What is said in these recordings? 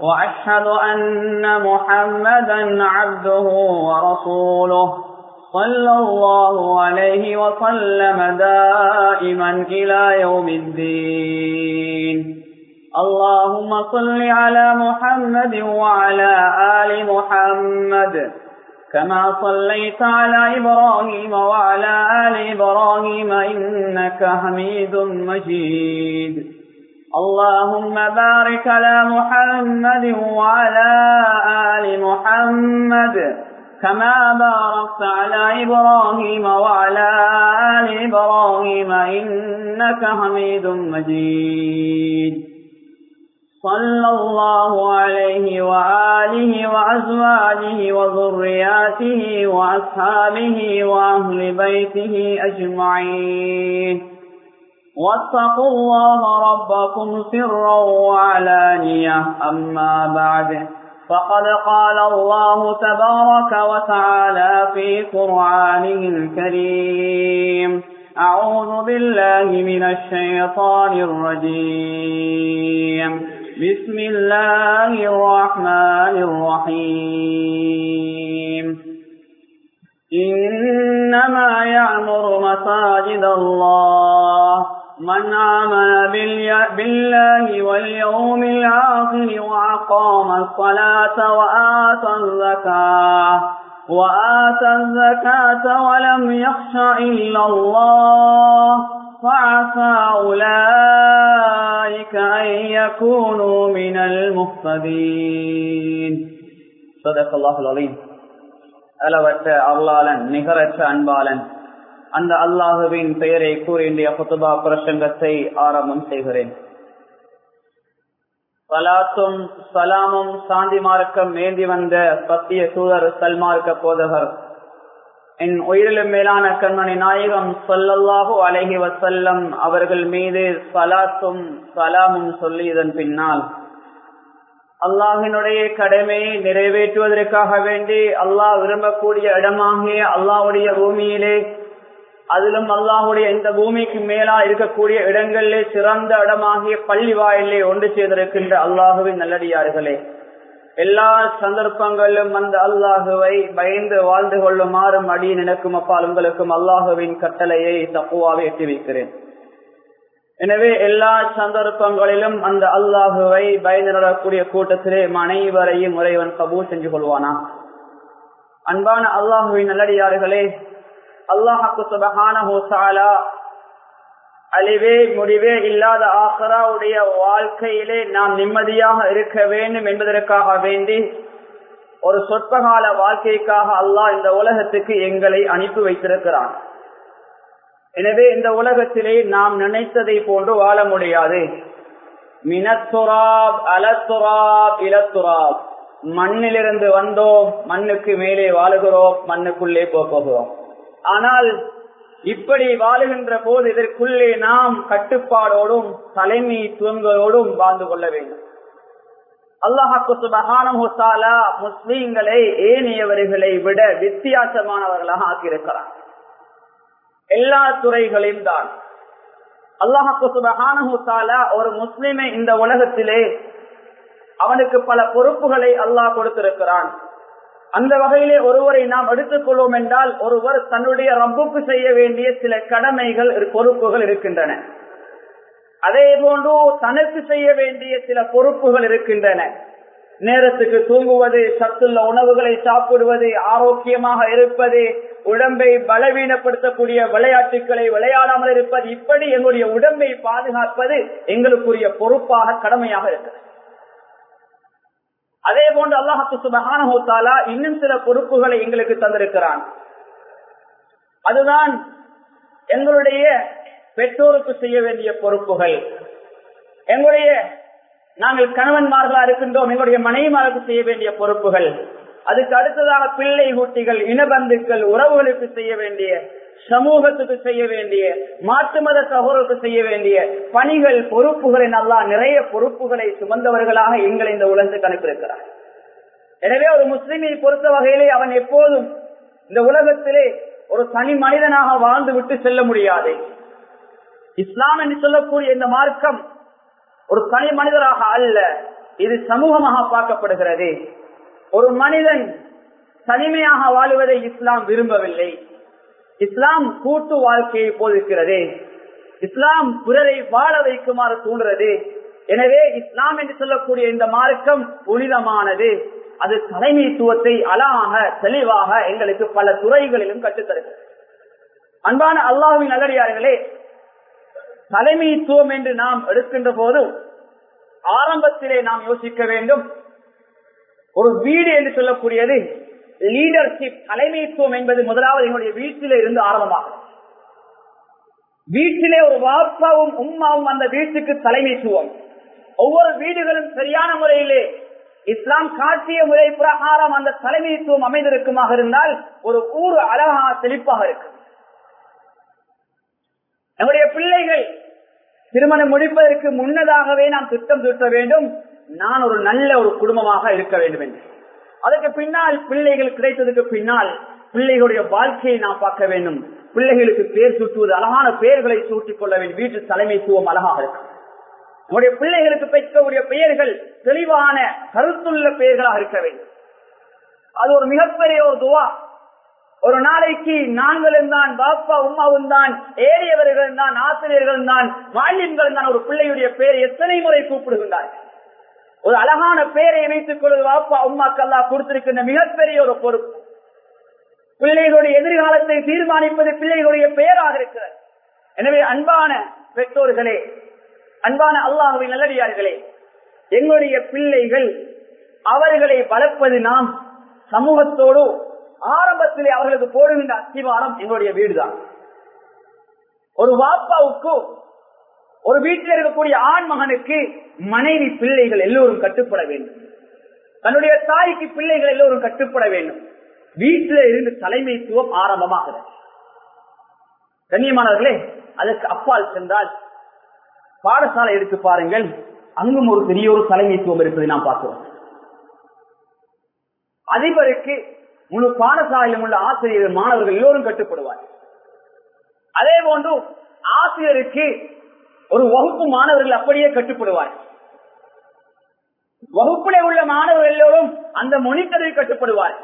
وأشهد أن محمدا عبده ورسوله صلى الله عليه وسلم دائما إلى يوم الدين. اللهم صل على محمد وعلى آل محمد كما صليت على إبراهيم وعلى آل إبراهيم إنك حميد مجيد. اللهم بارك على محمد وعلى آل محمد كما باركت على إبراهيم وعلى آل إبراهيم إنك حميد مجيد. صلى الله عليه وآله وأزواجه وذرياته وأصحابه وأهل بيته أجمعين. واتقوا الله ربكم سرا وعلانية. أما بعد فقد قال الله تبارك وتعالى في قرآنه الكريم أعوذ بالله من الشيطان الرجيم. بسم الله الرحمن الرحيم. إنما يعمر مساجد الله من آمن بالله واليوم الآخر وأقام الصلاة وآتى الزكاة وآتى الزكاة ولم يخش إلا الله فعسى أولئك أن يكونوا من المهتدين صدق الله العظيم அளவற்ற அருளாளன் நிகரற்ற அன்பாளன் அந்த அல்லாஹுவின் பெயரை கூறிய இன்றைய புத்துபா பிரசங்கத்தை ஆரம்பம் செய்கிறேன். சலாத்தும் சலாமும் சாந்தி மார்க்கம் மேந்தி வந்த பத்திய சூழர் சல்மார்க்க போதகர். என் உயிரிலும் மேலான கண்மணி நாயகம் சொல்லல்லாஹு அழகி வசல்லம் அவர்கள் மீது சலாத்தும் சலாமும் சொல்லி இதன் பின்னால் அல்லாஹினுடைய கடமையை நிறைவேற்றுவதற்காக வேண்டி அல்லாஹ் விரும்பக்கூடிய இடமாகிய அல்லாஹுடைய பூமியிலே அதிலும் அல்லாஹுடைய இந்த பூமிக்கு மேலா இருக்கக்கூடிய இடங்களிலே சிறந்த இடமாகிய பள்ளி வாயிலே ஒன்று செய்திருக்கின்ற அல்லாஹுவின் நல்லடியார்களே. எல்லா சந்தர்ப்பங்களிலும் அந்த அல்லாஹுவை பயந்து வாழ்ந்து கொள்ளுமாறும் அடி நினைக்கும் அப்பால் உங்களுக்கும் அல்லாஹுவின் கட்டளையை தப்புவாக எட்டி வைக்கிறேன் எனவே எல்லா சந்தர்ப்பங்களிலும் அந்த அல்லாஹுவை பயந்து நடக்கூடிய கூட்டத்திலே அனைவரையும் முறைவன் கபூல் செஞ்சு கொள்வானா? அன்பான அல்லாஹுவின் நல்லடியார்களே அல்லாஹாக்கு சுபகான அழிவே முடிவே இல்லாத ஆசராவுடைய வாழ்க்கையிலே நாம் நிம்மதியாக இருக்க வேண்டும் என்பதற்காக வேண்டி ஒரு சொற்பகால வாழ்க்கைக்காக அல்லாஹ் இந்த உலகத்துக்கு எங்களை அனுப்பி வைத்திருக்கிறான். எனவே இந்த உலகத்திலே நாம் நினைத்ததை போன்று வாழ முடியாது. மினத்துராப் அலத்துராப் இலத்துராப் மண்ணிலிருந்து வந்தோம் மண்ணுக்கு மேலே வாழுகிறோம் மண்ணுக்குள்ளே போகிறோம். ஆனால் இப்படி வாழுகின்ற போது இதற்குள்ளே நாம் கட்டுப்பாடோடும் தலைமை துவங்களோடும் வாழ்ந்து கொள்ள வேண்டும். அல்லாஹாக்கு சுபகான முஸ்லீம்களை ஏனையவர்களை விட வித்தியாசமானவர்களாக ஆக்கியிருக்கிறார். எல்லா துறைகளையும் தான். அல்லாஹாக்கு ஒரு முஸ்லிமை இந்த உலகத்திலே அவனுக்கு பல பொறுப்புகளை அல்லாஹ் கொடுத்திருக்கிறான். அந்த வகையிலே ஒருவரை நாம் எடுத்துக்கொள்வோம் என்றால் ஒருவர் தன்னுடைய ரப்புக்கு செய்ய வேண்டிய சில கடமைகள் பொறுப்புகள் இருக்கின்றன. அதே போன்று தனக்கு செய்ய வேண்டிய சில பொறுப்புகள் இருக்கின்றன. நேரத்துக்கு தூங்குவது சத்துள்ள உணவுகளை சாப்பிடுவது ஆரோக்கியமாக இருப்பது உடம்பை பலவீனப்படுத்தக்கூடிய விளையாட்டுகளை விளையாடாமல் இருப்பது இப்படி எங்களுடைய உடம்பை பாதுகாப்பது எங்களுக்குரிய பொறுப்பாக கடமையாக இருக்கிறது. அதே போன்று அல்லாஹு சுபகான இன்னும் சில பொறுப்புகளை எங்களுக்கு தந்திருக்கிறான். அதுதான் எங்களுடைய பெற்றோருக்கு செய்ய வேண்டிய பொறுப்புகள். எங்களுடைய நாங்கள் கணவன்மார்களா இருக்கின்றோம் எங்களுடைய மனைவிமாருக்கு செய்ய வேண்டிய பொறுப்புகள். அதுக்கு அடுத்ததாக பிள்ளை ஊட்டிகள் இனபந்துக்கள் உறவுகளுக்கு செய்ய வேண்டிய சமூகத்துக்கு செய்ய வேண்டிய மாற்று மத சகோதரருக்கு செய்ய வேண்டிய பணிகள் பொறுப்புகளை நல்லா நிறைய பொறுப்புகளை சுமந்தவர்களாக எங்களை இந்த உலகத்துக்கு அனுப்பியிருக்கிறார். எனவே ஒரு முஸ்லிமை பொறுத்த வகையிலே அவன் எப்போதும் இந்த உலகத்திலே ஒரு தனி மனிதனாக வாழ்ந்து விட்டு செல்ல முடியாது. இஸ்லாம் என்று சொல்லக்கூடிய இந்த மார்க்கம் ஒரு தனி மனிதராக அல்ல இது சமூகமாக பார்க்கப்படுகிறது. ஒரு மனிதன் தனிமையாக வாழுவதை இஸ்லாம் விரும்பவில்லை. இஸ்லாம் கூட்டு வாழ்க்கையை போதிருக்கிறது இஸ்லாம் பிறரை வாழ வைக்குமாறு தூண்டுறது. எனவே இஸ்லாம் என்று சொல்லக்கூடிய இந்த மார்க்கம் புனிதமானது. அது தலைமைத்துவத்தை அழகாக தெளிவாக எங்களுக்கு பல துறைகளிலும் கற்றுத்தருகிறது. அன்பான அல்லாஹுவின் நல்லடியார்களே தலைமைத்துவம் என்று நாம் எடுக்கின்ற போது ஆரம்பத்திலே நாம் யோசிக்க வேண்டும். ஒரு வீடு என்று சொல்லக்கூடியது லீடர்ஷிப் தலைமைத்துவம் என்பது முதலாவது எங்களுடைய வீட்டிலே இருந்து ஆரம்பமாகும். வீட்டிலே ஒரு வாப்பாவும் உம்மாவும் அந்த வீட்டுக்கு தலைமைத்துவம். ஒவ்வொரு வீடுகளும் சரியான முறையிலே இஸ்லாம் காட்டிய முறை பிரகாரம் அந்த தலைமைத்துவம் அமைந்திருக்குமாக இருந்தால் ஒரு ஊர் அழகாக செழிப்பாக இருக்கும். நம்முடைய பிள்ளைகள் திருமணம் முடிப்பதற்கு முன்னதாகவே நாம் திட்டம் தீட்ட வேண்டும். நான் ஒரு நல்ல ஒரு குடும்பமாக இருக்க வேண்டும் என்று. அதற்கு பின்னால் பிள்ளைகள் கிடைத்ததுக்கு பின்னால் பிள்ளைகளுடைய வாழ்க்கையை நாம் பார்க்க வேண்டும். பிள்ளைகளுக்கு பேர் சூட்டுவது அழகான பெயர்களை சூட்டிக் கொள்ள வேண்டும். வீட்டு தலைமைத்துவம் அழகாக இருக்கும். நம்முடைய பிள்ளைகளுக்கு பெற்றவுடைய பெயர்கள் தெளிவான கருத்துள்ள பெயர்களாக இருக்க வேண்டும். அது ஒரு மிகப்பெரிய ஒரு துவா. ஒரு நாளைக்கு நாங்களும் தான் பாப்பா உமாவும் தான் ஏரியவர்களும் தான் ஆசிரியர்கள் தான் மாலியன்கள் தான் ஒரு பிள்ளையுடைய பெயர் எத்தனை முறை கூப்பிடுகின்றார்கள்? ஒரு அழகான பேரை இணைத்துக் கொள்வது வாப்பா உமாக்கல்லா கொடுத்திருக்கின்ற மிகப்பெரிய ஒரு பொறுப்பு. பிள்ளைகளுடைய எதிர்காலத்தை தீர்மானிப்பது பிள்ளைகளுடைய பெயராக இருக்கிறது. எனவே அன்பான பெற்றோர்களே அன்பான அல்லாஹுவின் நல்லடியார்களே எங்களுடைய பிள்ளைகள் அவர்களை வளர்ப்பது நாம் சமூகத்தோடு ஆரம்பத்திலே அவர்களுக்கு போடுகின்ற அத்திவாரம் எங்களுடைய வீடுதான். ஒரு வாப்பாவுக்கு ஒரு வீட்டில் இருக்கக்கூடிய ஆண் மகனுக்கு மனைவி பிள்ளைகள் எல்லோரும் கட்டுப்பட வேண்டும். தன்னுடைய தாய்க்கு பிள்ளைகள் எல்லோரும் கட்டுப்பட வேண்டும். வீட்டில இருந்து தலைமைத்துவம் ஆரம்பமாகிறது. கண்ணியமானவர்களே அதற்கு அப்பால் சென்றால் பாடசாலை எடுத்து பாருங்கள். அங்கும் ஒரு பெரிய ஒரு தலைமைத்துவம் இருப்பதை நாம் பார்க்கிறோம். அதிபருக்கு முழு பாடசாலையிலும் உள்ள ஆசிரியர்கள் மாணவர்கள் எல்லோரும் கட்டுப்படுவார் அதே போன்று ஆசிரியருக்கு ஒரு வகுப்பு மாணவர்கள் அப்படியே கட்டுப்படுவார். வகுப்பிலே உள்ள மாணவர்கள் எல்லோரும் அந்த மொனிட்டரில் கட்டுப்படுவார்.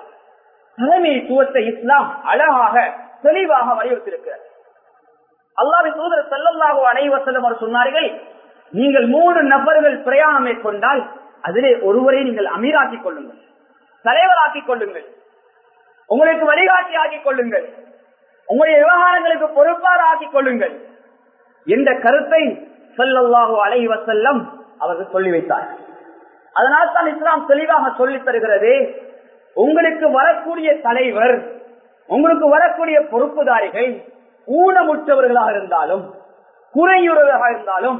தலைமைத்துவத்தை இஸ்லாம் அழகாக தெளிவாக வலியுறுத்தியிருக்கிறார் அல்லாவி தூதர் செல்லல்லாக அனைவசலம் அவர் சொன்னார்கள் நீங்கள் மூன்று நபர்கள் பிரயாணம் மேற்கொண்டால் அதிலே ஒருவரை நீங்கள் அமீராக்கிக் கொள்ளுங்கள் தலைவராக்கிக் கொள்ளுங்கள் உங்களுக்கு வழிகாட்டி ஆக்கிக் கொள்ளுங்கள் உங்களுடைய விவகாரங்களுக்கு பொறுப்பாக ஆக்கிக் கொள்ளுங்கள் என்ற கருத்தை சொல்லல்லாஹு அலை வசல்லம் அவர்கள் சொல்லி வைத்தார். அதனால் தான் இஸ்லாம் தெளிவாக சொல்லி தருகிறது உங்களுக்கு வரக்கூடிய தலைவர் உங்களுக்கு வரக்கூடிய பொறுப்புதாரிகள் ஊனமுற்றவர்களாக இருந்தாலும் குறையுறவர்களாக இருந்தாலும்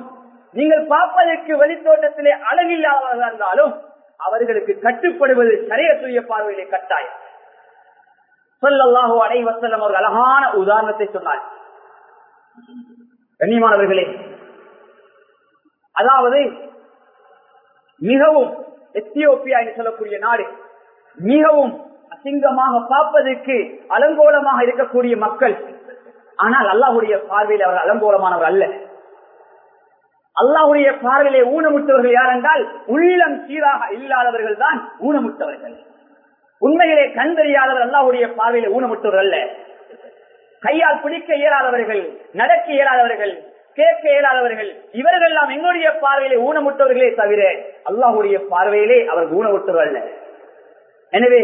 நீங்கள் பார்ப்பதற்கு வெளித்தோட்டத்திலே அழகில்லாதவர்களாக இருந்தாலும் அவர்களுக்கு கட்டுப்படுவது சரியத்துரிய பார்வையிலே கட்டாயம். சொல்லல்லாஹோ அனைவசல்லம் அவர்கள் அழகான உதாரணத்தை சொன்னார் கண்ணியமானவர்களே. அதாவது மிகவும் எத்தியோப்பியா என்று சொல்லக்கூடிய நாடு மிகவும் அசிங்கமாக பார்ப்பதற்கு அலங்கோலமாக இருக்கக்கூடிய மக்கள் ஆனால் அல்லாஹுடைய பார்வையில் அவர் அலங்கோலமானவர் அல்ல. அல்லாஹுடைய பார்வையிலே ஊனமுட்டவர்கள் யார் என்றால் உள்ளம் சீராக இல்லாதவர்கள் தான் ஊனமுட்டவர்கள் உண்மையிலே கண்டறியாதவர் அல்லாஹுடைய பார்வையில ஊனமுட்டவர்கள் அல்ல. கையால் பிடிக்க இயலாதவர்கள் நடக்க இயலாதவர்கள் கேட்க இயலாதவர்கள் இவர்கள் எல்லாம் எங்களுடைய பார்வையிலே ஊனமுட்டவர்களே தவிர அல்லாஹுடைய பார்வையிலே அவர் ஊனமுட்டவர்கள் அல்ல. எனவே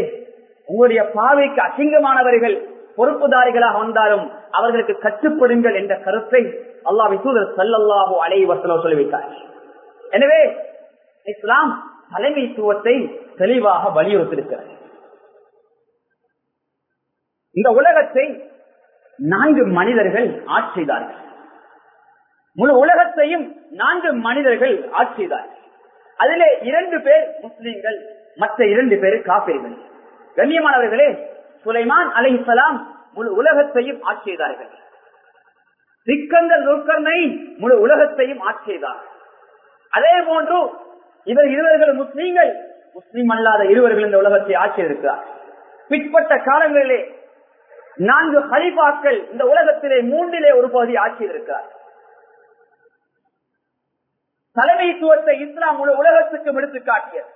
உங்களுடைய பார்வைக்கு அசிங்கமானவர்கள் பொறுப்புதாரிகளாக வந்தாலும் அவர்களுக்கு கட்டுப்படுங்கள் என்ற கருத்தை அல்லாஹ் விசூதர் சல்லல்லாஹு அலை வசலம் சொல்லிவிட்டார். எனவே இஸ்லாம் தலைமைத்துவத்தை தெளிவாக வலியுறுத்திருக்கிறார் இந்த உலகத்தை நான்கு மனிதர்கள் ஆட்சி செய்தார்கள். முழு உலகத்தையும் நான்கு மனிதர்கள் ஆட்சி செய்தார்கள். அதிலே இரண்டு பேர் முஸ்லிம்கள் மற்ற இரண்டு பேர் காப்பீர்கள் கண்ணியமானவர்களே சுலைமான் அலைஹிஸ்ஸலாம் முழு உலகத்தையும் ஆட்சி செய்தார்கள். சிக்கந்தர் துர்கர்னை முழு உலகத்தையும் ஆட்சி செய்தார். அதே போன்று இவர் இருவர்கள் முஸ்லீம்கள் முஸ்லீம் அல்லாத இருவர்கள் இந்த உலகத்தை ஆட்சி இருக்கிறார் பிற்பட்ட காலங்களிலே நான்கு ஹலிபாக்கள் இந்த உலகத்திலே மூன்றிலே ஒரு பகுதி ஆட்சியில் இருக்கிறார் தலைமைத்துவத்தை இஸ்லாம் முழு உலகத்துக்கு எடுத்து காட்டியது.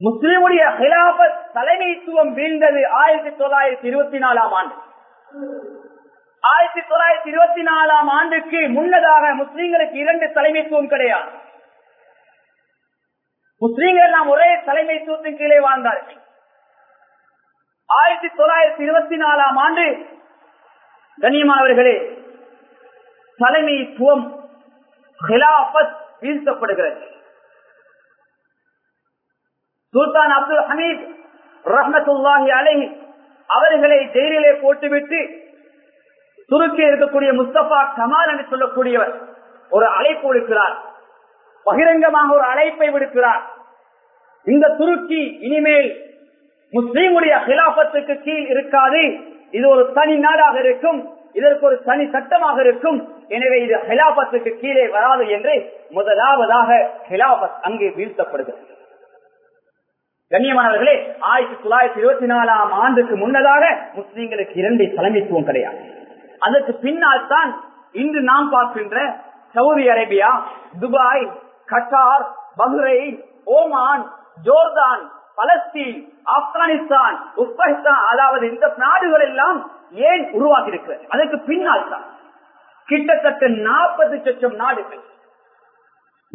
முஸ்லிமுடைய ஹிலாபத் தலைமைத்துவம் வீழ்ந்தது ஆயிரத்தி தொள்ளாயிரத்தி இருபத்தி நாலாம் ஆண்டு. ஆயிரத்தி தொள்ளாயிரத்தி இருபத்தி நாலாம் ஆண்டுக்கு முன்னதாக முஸ்லீம்களுக்கு இரண்டு தலைமைத்துவம் கிடையாது. முஸ்லீம்கள் நாம் ஒரே தலைமைத்துவத்தின் கீழே வாழ்ந்தார்கள். ஆயிரத்தி தொள்ளாயிரத்தி இருபத்தி நாலாம் ஆண்டு கண்ணியமானவர்களே தலைமைத்துவம் வீழ்த்தப்படுகிறது. சுல்தான் அப்துல் ஹமீத் ரஹமத்துல்லாஹி அலை அவர்களை ஜெயிலிலே போட்டுவிட்டு துருக்கி இருக்கக்கூடிய முஸ்தபா கமால் என்று சொல்லக்கூடியவர் ஒரு அழைப்பு விடுக்கிறார். பகிரங்கமாக ஒரு அழைப்பை விடுக்கிறார். இந்த துருக்கி இனிமேல் முஸ்லீமுடைய ஹிலாபத்துக்கு கீழ் இருக்காது. இது ஒரு தனி நாடாக இருக்கும். இதற்கு ஒரு தனி சட்டமாக இருக்கும். எனவே இது ஹிலாபத்துக்கு கீழே வராது என்று முதலாவதாக ஹிலாபத் அங்கே வீழ்த்தப்படுகிறது. கண்ணியமானவர்களே ஆயிரத்தி தொள்ளாயிரத்தி இருபத்தி நாலாம் ஆண்டுக்கு முன்னதாக முஸ்லீம்களுக்கு இரண்டு தலைமைத்துவம் கிடையாது. அதற்கு பின்னால் தான் இன்று நாம் பார்க்கின்ற Saudi Arabia Dubai Qatar Bahrain Oman Jordan Palestine Afghanistan Uzbekistan அதாவது இந்த நாடுகள் எல்லாம் ஏன் உருவாகி இருக்கிறது அதற்கு பின்னால் தான் கிட்டத்தட்ட நாற்பது லட்சம் நாடுகள்.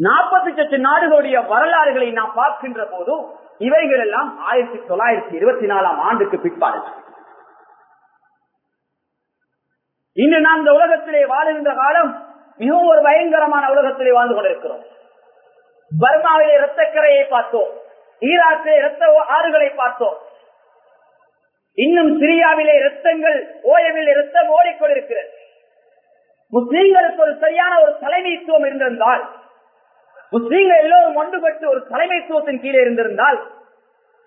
நாற்பது லட்சம் நாடுகளுடைய வரலாறுகளை நாம் பார்க்கின்ற போது இவைகள் எல்லாம் ஆயிரத்தி தொள்ளாயிரத்தி இருபத்தி நாலாம் ஆண்டுக்கு பிற்பாடு. இன்று நாம் இந்த உலகத்திலே வாழுகின்ற காலம் மிகவும் ஒரு பயங்கரமான உலகத்திலே வாழ்ந்து கொண்டிருக்கிறோம். பர்மாவிலே இரத்தக்கரையை பார்த்தோம். ஈராக்கிலே இரத்த ஆறுகளை பார்த்தோம். இன்னும் சிரியாவிலே இரத்தங்கள் ஓயவில் இரத்தம் ஓடிக்கொண்டிருக்கிறது. முஸ்லீம்களுக்கு ஒரு சரியான ஒரு தலைமைத்துவம் இருந்திருந்தால் முஸ்லீம்கள் எல்லோரும் ஒன்றுபட்டு ஒரு தலைமைத்துவத்தின் கீழே இருந்திருந்தால்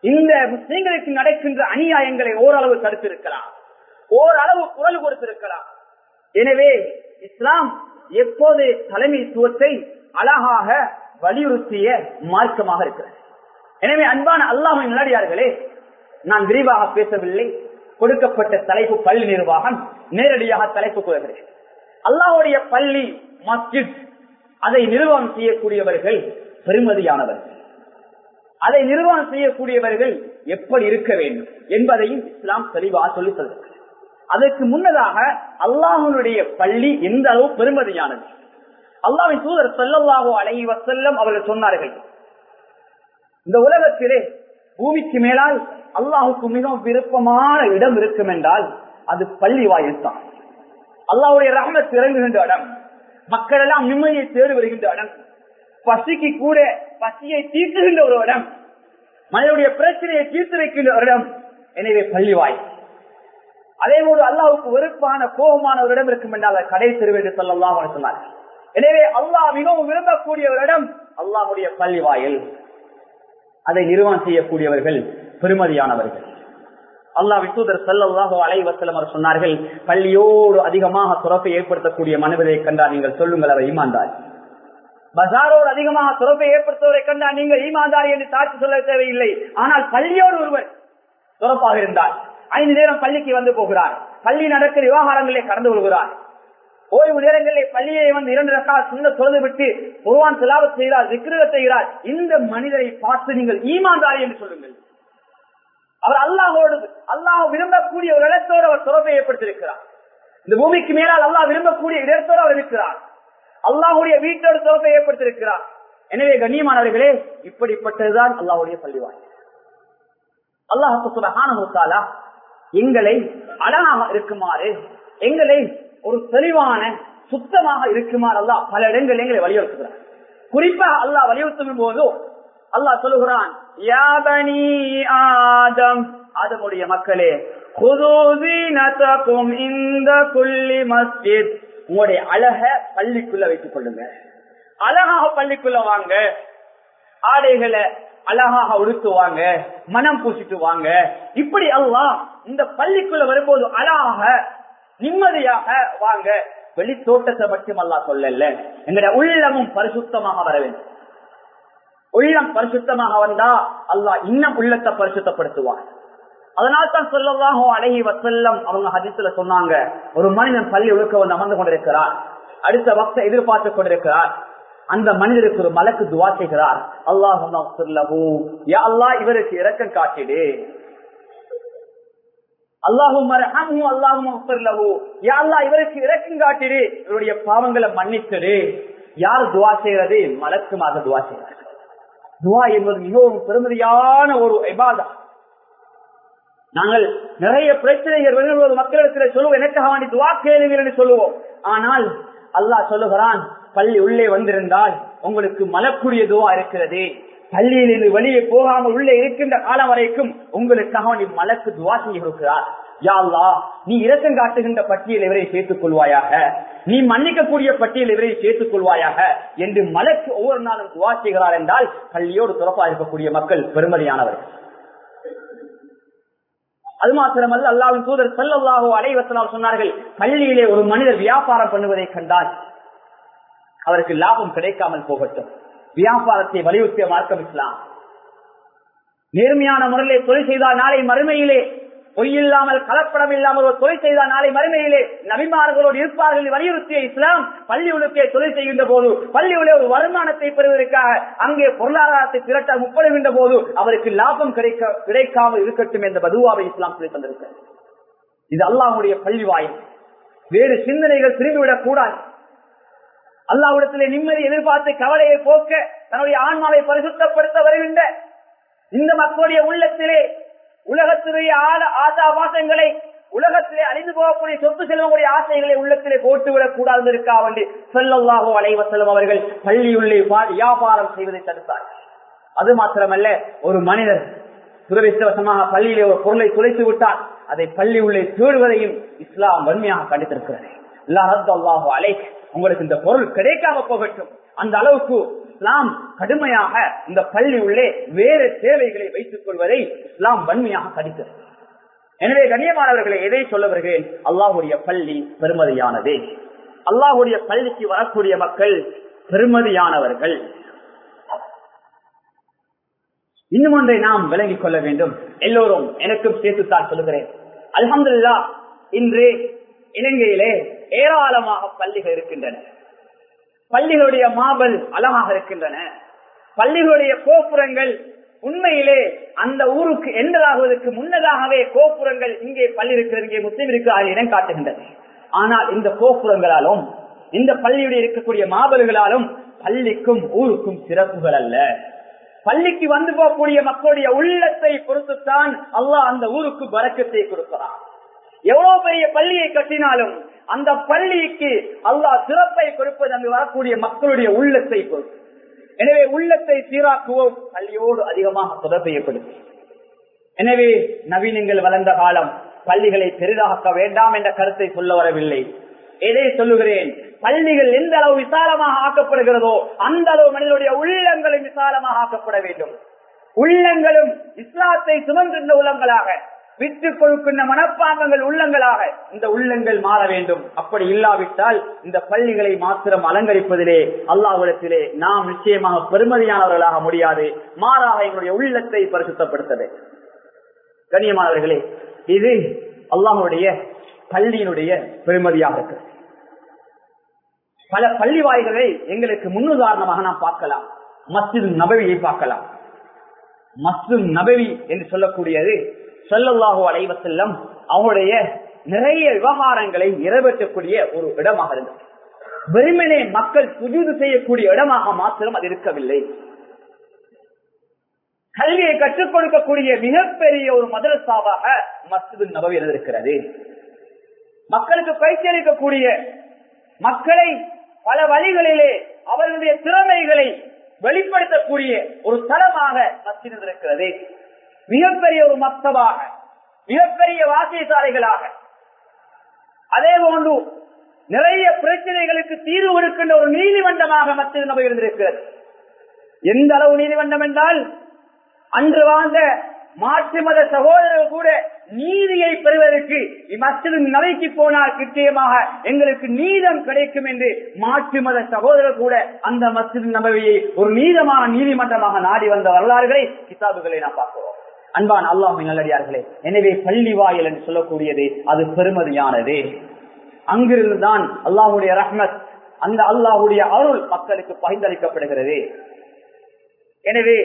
இந்த முஸ்லீம்களுக்கு நடக்கின்ற அநியாயங்களை ஓரளவு தடுத்திருக்கலாம். ஓரளவு குரல் கொடுத்திருக்கலாம். எனவே இஸ்லாம் எப்போது தலைமைத்துவத்தை அழகாக வலியுறுத்திய மார்க்கமாக இருக்கிறது. எனவே அன்பான அல்லாஹின் நிலடியார்களே நான் விரிவாக பேசவில்லை. கொடுக்கப்பட்ட தலைப்பு பள்ளி நிர்வாகம் நேரடியாக தலைப்பு கூறுகிறேன். அல்லாஹுடைய பள்ளி மஸ்ஜித் அதை நிர்வாகம் செய்யக்கூடியவர்கள் பெருமதியானவர்கள் அதை நிர்வாகம் செய்யக்கூடியவர்கள் எப்படி இருக்க வேண்டும் என்பதையும் இஸ்லாம் தெளிவாக சொல்லி அதற்கு முன்னதாக அல்லாஹனுடைய பள்ளி எந்த அளவு பெருமதியானது? அல்லாவின் தூதர் செல்லல்லாகோ அலைவ செல்லம் அவர்கள் சொன்னார்கள் இந்த உலகத்திலே பூமிக்கு மேலால் அல்லாஹுக்கு மிகவும் விருப்பமான இடம் இருக்கும் என்றால் அது பள்ளி வாயில் தான் அல்லாவுடைய ரகமத் திறங்குகின்ற இடம். மக்கள் எல்லாம் நிம்மதியை தேடி வருகின்ற இடம். பசிக்கு கூட பசியை தீர்த்துகின்ற ஒரு இடம். மனிதனுடைய பிரச்சனையை தீர்த்து வைக்கின்ற ஒரு இடம். எனவே பள்ளி வாய். அதே போல அல்லாவுக்கு வெறுப்பான கோபமான ஒரு இடம் இருக்கும் என்றால் கடை தெருவு சொல்லலாம் சொன்னார் எனவே அல்லாஹ் மிகவும் விரும்பக்கூடிய ஒரு இடம் அல்லாஹுடைய பள்ளி வாயில். அதை நிர்வாகம் செய்யக்கூடியவர்கள் பெருமதியானவர்கள். அல்லா விசூதர் சல்லாஹோ அலைவசலம் அவர் சொன்னார்கள் பள்ளியோடு அதிகமாக துறப்பை ஏற்படுத்தக்கூடிய மனிதரை கண்டா நீங்கள் சொல்லுங்கள் அவர் ஈமாந்தார் பசாரோடு அதிகமாக துறப்பை ஏற்படுத்துவதை கண்டா நீங்கள் ஈமாந்தார் என்று சாட்சி சொல்ல தேவையில்லை. ஆனால் பள்ளியோடு ஒருவர் துறப்பாக இருந்தார். ஐந்து நேரம் பள்ளிக்கு வந்து போகிறார். பள்ளி நடக்கிற விவகாரங்களே கடந்து கொள்கிறார். ஓய்வு நேரங்களில் பள்ளியை வந்து இரண்டு ரக்கா சின்ன தொழுது விட்டு குருவான் செலாவ செய்கிறார் விக்கிரக செய்கிறார். இந்த மனிதரை பார்த்து நீங்கள் ஈமாந்தாரி என்று சொல்லுங்கள். அவர் அல்லாஹோடு அல்லாஹ் விரும்பக்கூடிய ஒரு இடத்தோடு அவர் தொடர்பை ஏற்படுத்தியிருக்கிறார். இந்த பூமிக்கு மேலால் அல்லாஹ் விரும்பக்கூடிய இடத்தோடு அவர் இருக்கிறார். அல்லாஹுடைய வீட்டோடு தொடர்பை ஏற்படுத்தியிருக்கிறார். எனவே கண்ணியமானவர்களே இப்படிப்பட்டதுதான் அல்லாஹுடைய பள்ளிவாய். அல்லாஹாலா எங்களை அழகாக இருக்குமாறு எங்களை ஒரு தெளிவான சுத்தமாக இருக்குமாறு அல்லாஹ் பல இடங்களில் எங்களை வலியுறுத்துகிறார். குறிப்பாக அல்லாஹ் வலியுறுத்தும் போது அல்லாஹ் சொல்லுகிறான் ஆதம் அதனுடைய மக்களே இந்த குள்ளி மஸ்ஜித். உங்களுடைய அழக பள்ளிக்குள்ள வைத்துக் கொள்ளுங்க. அழகாக பள்ளிக்குள்ள வாங்க. ஆடைகளை அழகாக உடுத்துவாங்க மனம் பூசிட்டு வாங்க. இப்படி அல்லா இந்த பள்ளிக்குள்ள வரும்போது அழகாக நிம்மதியாக வாங்க. வெளி தோட்டத்தை மட்டும் அல்லா சொல்லல. எங்களுடைய உள்ளமும் பரிசுத்தமாக வர வேண்டும். உள்ளம் பரிசுத்தமாக வந்தா அல்லாஹ் இன்னும் உள்ளத்தை பரிசுத்தப்படுத்துவான். அதனால தான் சொல்லலாம் அழகி வசல்லம் அவங்க ஹதித்துல சொன்னாங்க ஒரு மனிதன் பள்ளி ஒழுக்க வந்து அமர்ந்து கொண்டிருக்கிறார். அடுத்த வக்த எதிர்பார்த்து கொண்டிருக்கிறார். அந்த மனிதருக்கு ஒரு மலக்கு துவா செய்கிறார். அல்லாஹ் அல்லாஹ் இவருக்கு இறக்கம் காட்டிடு. அல்லாஹும் அல்லாஹும் இவருக்கு இறக்கம் காட்டிடு. இவருடைய பாவங்களை மன்னித்தது யார் துவா செய்யறது மலக்குமாக துவா செய்யறது துவா என்பது மிகவும் பெருமதியான ஒரு இபாதா. நாங்கள் நிறைய பிரச்சனைகள் வரும்போது மக்களிடத்தில் சொல்லுவோம் எனக்காக வேண்டி துவா கேளுங்கள் என்று சொல்லுவோம். ஆனால் அல்லாஹ் சொல்லுகிறான் பள்ளி உள்ளே வந்திருந்தால் உங்களுக்கு மலக்கூடிய துவா இருக்கிறது. பள்ளியிலிருந்து வெளியே போகாமல் உள்ளே இருக்கின்ற காலம் வரைக்கும் உங்களுக்காக நீ மலக்கு துவா செய்ய இருக்கிறார் யாழ்லா நீ இரக்கம் காட்டுகின்ற பட்டியல் இவரை சேர்த்துக் கொள்வாயாக. நீ மன்னிக்கக்கூடிய பட்டியல் இவரை சேர்த்துக் கொள்வாயாக என்று மலக்கு ஒவ்வொரு நாளும் துவா செய்கிறார் என்றால் பள்ளியோடு துறப்பா இருக்கக்கூடிய மக்கள் பெருமதியானவர்கள் அது மாத்திரமல்ல அல்லாவின் தூதர் செல்லல்லாகோ அலைவசனால் சொன்னார்கள் பள்ளியிலே ஒரு மனிதர் வியாபாரம் பண்ணுவதை கண்டால் அவருக்கு லாபம் கிடைக்காமல் போகட்டும். வியாபாரத்தை வலியுறுத்திய மார்க்கம் இஸ்லாம். நேர்மையான முறையிலே தொழில் செய்தால் நாளை மறுமையிலே பொய்யில்லாமல் கலப்படம் இல்லாமல் ஒரு தொழில் செய்தால் நாளை மறுமையிலே நபிமார்களோடு இருப்பார்கள் வலியுறுத்திய இஸ்லாம் பள்ளி உலகத்தை தொழில் செய்கின்ற போது பள்ளி ஒரு வருமானத்தை பெறுவதற்காக அங்கே பொருளாதாரத்தை திரட்ட முப்படுகின்ற போது அவருக்கு லாபம் கிடைக்க கிடைக்காமல் இருக்கட்டும் என்ற பதுவாவை இஸ்லாம் சொல்லி தந்திருக்கிறது இது அல்லாஹுடைய பள்ளி வாயில் வேறு சிந்தனைகள் திரும்பிவிடக் கூடாது அல்லாவிடத்திலே நிம்மதி எதிர்பார்த்து கவலையை போக்க தன்னுடைய ஆன்மாவை பரிசுத்தப்படுத்த வருகின்ற இந்த மக்களுடைய உள்ளத்திலே உலகத்தினுடைய ஆழ ஆசாபாசங்களை உலகத்திலே அழிந்து போகக்கூடிய சொத்து செல்வங்களுடைய ஆசைகளை உள்ளத்திலே போட்டுவிடக் கூடாது இருக்கா வேண்டி செல்லல்லாகோ அலைவ செல்லும் அவர்கள் பள்ளியுள்ளே வியாபாரம் செய்வதை தடுத்தார்கள். அது மாத்திரமல்ல ஒரு மனிதர் துரதிருஷ்டவசமாக பள்ளியிலே ஒரு பொருளை துளைத்து விட்டால் அதை பள்ளி உள்ளே தேடுவதையும் இஸ்லாம் வன்மையாக கண்டித்திருக்கிறது. உங்களுக்கு இந்த பொருள் கிடைக்காம போகட்டும். அந்த அளவுக்கு இஸ்லாம் கடுமையாக இந்த பள்ளி உள்ளே வேறு தேவைகளை வைத்துக் கொள்வதை இஸ்லாம் வன்மையாக கடித்தது எனவே கண்ணியமானவர்களை எதை சொல்ல வருகிறேன்? அல்லாஹுடைய பள்ளி பெருமதியானது. அல்லாஹுடைய பள்ளிக்கு வரக்கூடிய மக்கள் பெருமதியானவர்கள். இன்னும் ஒன்றை நாம் விளங்கிக் கொள்ள வேண்டும். எல்லோரும் எனக்கும் சேர்த்துத்தான் சொல்லுகிறேன். அலமதுல்லா இன்று இலங்கையிலே ஏராளமாக பள்ளிகள் இருக்கின்றன. பள்ளிகளுடைய மாபல் அழகாக இருக்கின்றன. பள்ளிகளுடைய கோபுரங்கள் உண்மையிலே அந்த ஊருக்கு எந்ததாகுவதற்கு முன்னதாகவே கோபுரங்கள் இங்கே பள்ளி இருக்கிறது இங்கே முஸ்லீம் இருக்கிறார் இடம் காட்டுகின்றன ஆனால் இந்த கோபுரங்களாலும் இந்த பள்ளியுடைய இருக்கக்கூடிய மாபல்களாலும் பள்ளிக்கும் ஊருக்கும் சிறப்புகள் அல்ல. பள்ளிக்கு வந்து போகக்கூடிய மக்களுடைய உள்ளத்தை பொறுத்துத்தான் அல்லாஹ் அந்த ஊருக்கு வரக்கத்தை கொடுக்கிறான். எவ்வளவு பெரிய பள்ளியை கட்டினாலும் அந்த பள்ளிக்கு அல்லாஹ் சிறப்பை கொடுப்பது அங்கு வரக்கூடிய மக்களுடைய உள்ளத்தை பொறுத்து. எனவே உள்ளத்தை சீராக்குவோம் பள்ளியோடு அதிகமாக தொடர்பு எனவே நவீனங்கள் வளர்ந்த காலம் பள்ளிகளை பெரிதாக்க வேண்டாம் என்ற கருத்தை சொல்ல வரவில்லை. எதை சொல்லுகிறேன்? பள்ளிகள் எந்த அளவு விசாலமாக ஆக்கப்படுகிறதோ அந்த அளவு மனிதனுடைய உள்ளங்களும் விசாலமாக ஆக்கப்பட வேண்டும். உள்ளங்களும் இஸ்லாத்தை சுமந்திருந்த உள்ளங்களாக விற்றுக் கொடுக்கின்ற மனப்பாங்கங்கள் உள்ளங்களாக இந்த உள்ளங்கள் மாற வேண்டும். அப்படி இல்லாவிட்டால் இந்த பள்ளிகளை மாத்திரம் அலங்கரிப்பதிலே அல்லாவிடத்திலே நாம் நிச்சயமாக பெருமதியானவர்களாக முடியாது. மாறாக எங்களுடைய உள்ளத்தை பரிசுத்தப்படுத்தது கண்ணியமானவர்களே இது அல்லாஹுடைய பள்ளியினுடைய பெருமதியாக இருக்கு. பல பள்ளி வாய்களை எங்களுக்கு முன்னுதாரணமாக நாம் பார்க்கலாம். மஸ்ஜித் நபவியை பார்க்கலாம். மஸ்ஜித் நபவி என்று சொல்லக்கூடியது சொல்லல்லாஹோ அலைவ செல்லம் அவங்களுடைய நிறைய விவகாரங்களை நிறைவேற்றக்கூடிய ஒரு இடமாக இருந்தது. வெறுமனே மக்கள் சுஜூது செய்யக்கூடிய இடமாக மாத்திரம் அது இருக்கவில்லை. கல்வியை கற்றுக் கொடுக்கக்கூடிய மிகப்பெரிய ஒரு மதரசாவாக மஸ்ஜிது நபவி இருந்திருக்கிறது மக்களுக்கு பயிற்சி அளிக்கக்கூடிய மக்களை பல வழிகளிலே அவர்களுடைய திறமைகளை வெளிப்படுத்தக்கூடிய ஒரு தளமாக மஸ்ஜித் இருக்கிறது. மிகப்பெரிய ஒரு மக்தபாக மிகப்பெரிய வாசியசாலைகளாக. அதே போன்று நிறைய பிரச்சனைகளுக்கு தீர்வு இருக்கின்ற ஒரு நீதிமன்றமாக மத்திய நபை இருந்திருக்கிறது. எந்த அளவு நீதிமன்றம் என்றால் அன்று வாழ்ந்த மாற்று மத சகோதரர்கள் கூட நீதியை பெறுவதற்கு மஸ்ஜிது நபைக்கு போனால் நிச்சயமாக எங்களுக்கு நீதம் கிடைக்கும் என்று மாற்று மத சகோதரர் கூட அந்த மஸ்ஜிது நபவியை ஒரு நீதமான நீதிமன்றமாக நாடி வந்த வரலாறுகளை கிதாபுகளை நாம் பார்க்கிறோம். அன்பான் அல்லாஹின் நல்லடியார்களே எனவே பள்ளி வாயில் என்று சொல்லக்கூடியது அது பெருமதியானது. அங்கிருந்துதான் அல்லாஹுடைய ரஹ்மத் அந்த அல்லாஹுடைய அருள் மக்களுக்கு பகிர்ந்தளிக்கப்படுகிறது. எனவே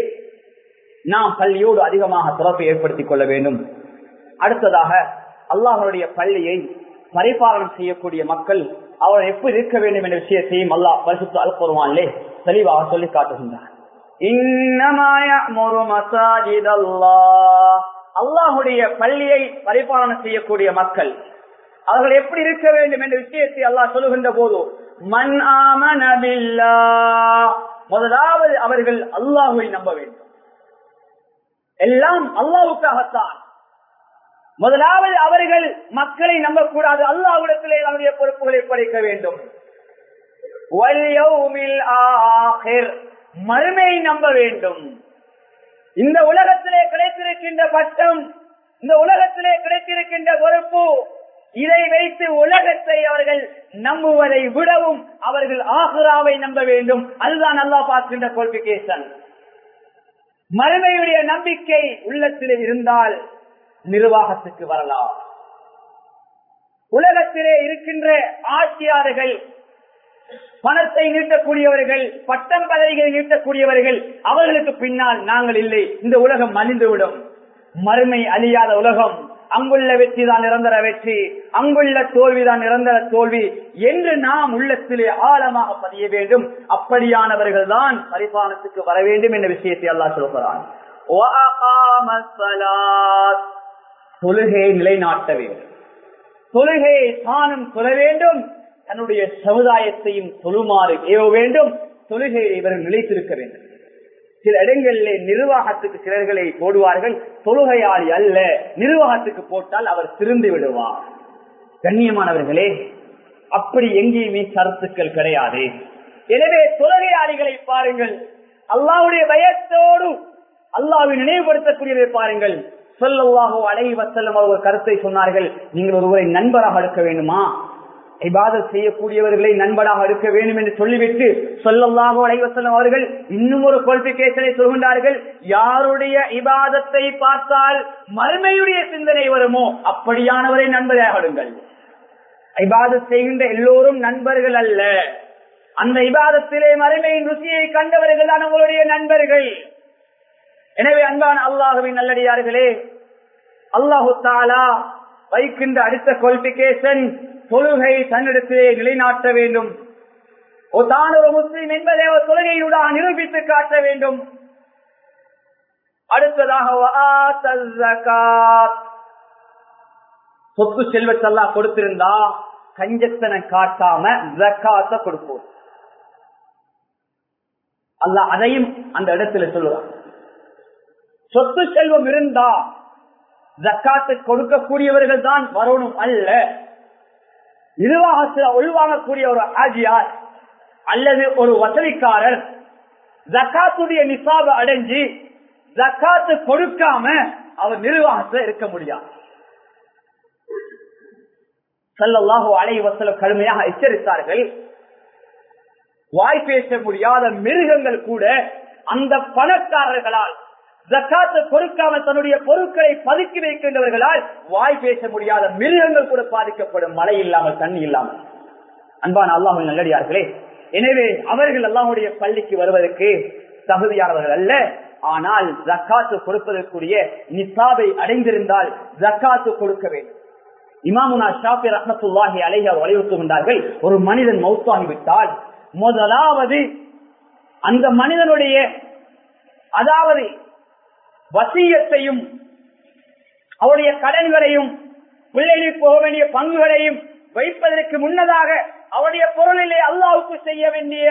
நாம் பள்ளியோடு அதிகமாக தொடர்பை ஏற்படுத்திக் கொள்ள வேண்டும். அடுத்ததாக அல்லாஹனுடைய பள்ளியை பரிபாலனம் செய்யக்கூடிய மக்கள் அவர் எப்படி இருக்க வேண்டும் என்ற விஷயத்தையும் அல்லாஹ் பரிசுத்து அல்பருவான்லே தெளிவாக சொல்லி காட்டுகின்றார் அல்லாஹுடைய பள்ளியை பரிபாலனம் செய்யக்கூடிய மக்கள். அவர்கள் எப்படி இருக்க வேண்டும் என்ற விஷயத்தை அல்லாஹ் சொல்லுகின்ற போது மண் ஆமனபில்லா முதலாவது அவர்கள் அல்லாஹுவை நம்ப வேண்டும். எல்லாம் அல்லாவுக்காகத்தான் முதலாவது அவர்கள் மக்களை நம்பக்கூடாது. அல்லாவிடத்திலே அவருடைய பொறுப்புகளை படைக்க வேண்டும். மறுமையை நம்ப வேண்டும். இந்த உலகத்திலே கிடைத்திருக்கின்ற பட்டம் இந்த உலகத்திலே கிடைத்திருக்கின்ற பொறுப்பு இதை வைத்து உலகத்தை அவர்கள் நம்புவதை விடவும் அவர்கள் ஆகுராவை நம்ப வேண்டும். அதுதான் நல்லா பார்க்கின்ற குவாலிபிகேஷன் மறுமையுடைய நம்பிக்கை உள்ளத்திலே இருந்தால் நிர்வாகத்துக்கு வரலாம். உலகத்திலே இருக்கின்ற ஆட்சியாளர்கள் பணத்தை நீட்டக்கூடியவர்கள் பட்டம் பதவிகளை நீட்டக்கூடியவர்கள் அவர்களுக்கு பின்னால் நாங்கள் இல்லை. இந்த உலகம் அழிந்துவிடும் மறுமை அழியாத உலகம். அங்குள்ள வெற்றி தான் நிரந்தர வெற்றி. அங்குள்ள தோல்விதான் நிரந்தர தோல்வி. என்று நாம் உள்ளத்திலே ஆழமாக பதிய வேண்டும். அப்படியானவர்கள் தான் பரிபாலனத்துக்கு வர வேண்டும் என்ற விஷயத்தை அல்லா சொல்கிறான். தொழுகையை நிலைநாட்ட வேண்டும். தொழுகையை தானும் சொல்ல வேண்டும். தன்னுடைய சமுதாயத்தையும் தொழுமாறு ஏவ வேண்டும்? தொழுகையை இவர்கள் நிலைத்திருக்க வேண்டும். சில இடங்களிலே நிர்வாகத்துக்கு சிலர்களை போடுவார்கள். தொழுகையாளி அல்ல நிர்வாகத்துக்கு போட்டால் அவர் திருந்து விடுவார். கண்ணியமானவர்களே அப்படி எங்கேயுமே கருத்துக்கள் கிடையாது. எனவே தொழுகையாளிகளை பாருங்கள். அல்லாவுடைய பயத்தோடு அல்லாவை நினைவுபடுத்தக்கூடியதை பாருங்கள். சொல்லல்லாகோ அலை வசல்லம் ஒரு கருத்தை சொன்னார்கள். நீங்கள் ஒருவரை நண்பராக எடுக்க வேண்டுமா? இபாதத் செய்யக்கூடியவர்களை நண்பனாக இருக்க வேண்டும் என்று சொல்லிவிட்டு சொல்லலாக அலைவசனம் அவர்கள் இன்னும் ஒரு குவாலிபிகேஷனை சொல்கின்றார்கள். யாருடைய இபாதத்தை பார்த்தால் மறுமையுடைய சிந்தனை வருமோ? அப்படியானவரை நண்பராக விடுங்கள். இபாதத் செய்கின்ற எல்லோரும் நண்பர்கள் அல்ல. அந்த இபாதத்திலே மறுமையின் ருசியை கண்டவர்கள் தான் உங்களுடைய நண்பர்கள். எனவே அன்பான அல்லாஹுவின் நல்லடியார்களே அல்லாஹு தாலா வைக்கின்ற அடுத்த குவாலிபிகேஷன் தொழுகை தன்னிடத்திலே நிலைநாட்ட வேண்டும். தான் ஒரு முஸ்லீம் என்பதை ஒரு தொழுகையினுடன் நிரூபித்து காட்ட வேண்டும். அடுத்ததாக சொத்து செல்வத்தல்லா கொடுத்திருந்தா கஞ்சத்தனை காட்டாம ஜக்காத்த கொடுப்போம். அல்ல அதையும் அந்த இடத்துல சொல்லுவான் சொத்து செல்வம் இருந்தா ஜக்காத்து கொடுக்கக்கூடியவர்கள் தான் வரணும் அல்ல. நிர்வாகத்தில் உள்வாங்கக்கூடிய ஒரு ஆஜியார் அல்லது ஒரு வசதிக்காரர் ஜக்காத்துடைய நிசாபை அடைஞ்சு ஜக்காத்து கொடுக்காம அவர் நிர்வாகத்தில் இருக்க முடியாது. சல்லல்லாஹு அலை வசலம் கடுமையாக எச்சரித்தார்கள். வாய் பேச முடியாத மிருகங்கள் கூட அந்த பணக்காரர்களால் ஜக்காத்து கொடுக்காம தன்னுடைய பொருட்களை பதுக்கி வைக்கின்றவர்களால் வாய் பேச முடியாத மிருகங்கள் கூட பாதிக்கப்படும். மழை இல்லாமல் தண்ணி இல்லாமல். அன்பான அல்லாமல் நல்லடியார்களே எனவே அவர்கள் அல்லாஹுடைய பள்ளிக்கு வருவதற்கு தகுதியானவர்கள் அல்ல. ஆனால் ஜக்காத்து கொடுப்பதற்குரிய நிசாவை அடைந்திருந்தால் ஜக்காத்து கொடுக்க வேண்டும். இமாமுனா ஷாபி ரஹமத்துல்லாஹி அலைஹி வலியுறுத்துகின்றார்கள் ஒரு மனிதன் மௌத்தாகிவிட்டால் முதலாவது அந்த மனிதனுடைய அதாவது வசியத்தையும் அவருடைய கடன்களையும் பிள்ளைகளுக்கு போக வேண்டிய பங்குகளையும் வைப்பதற்கு முன்னதாக அவருடைய பொருளிலே அல்லாவுக்கு செய்ய வேண்டிய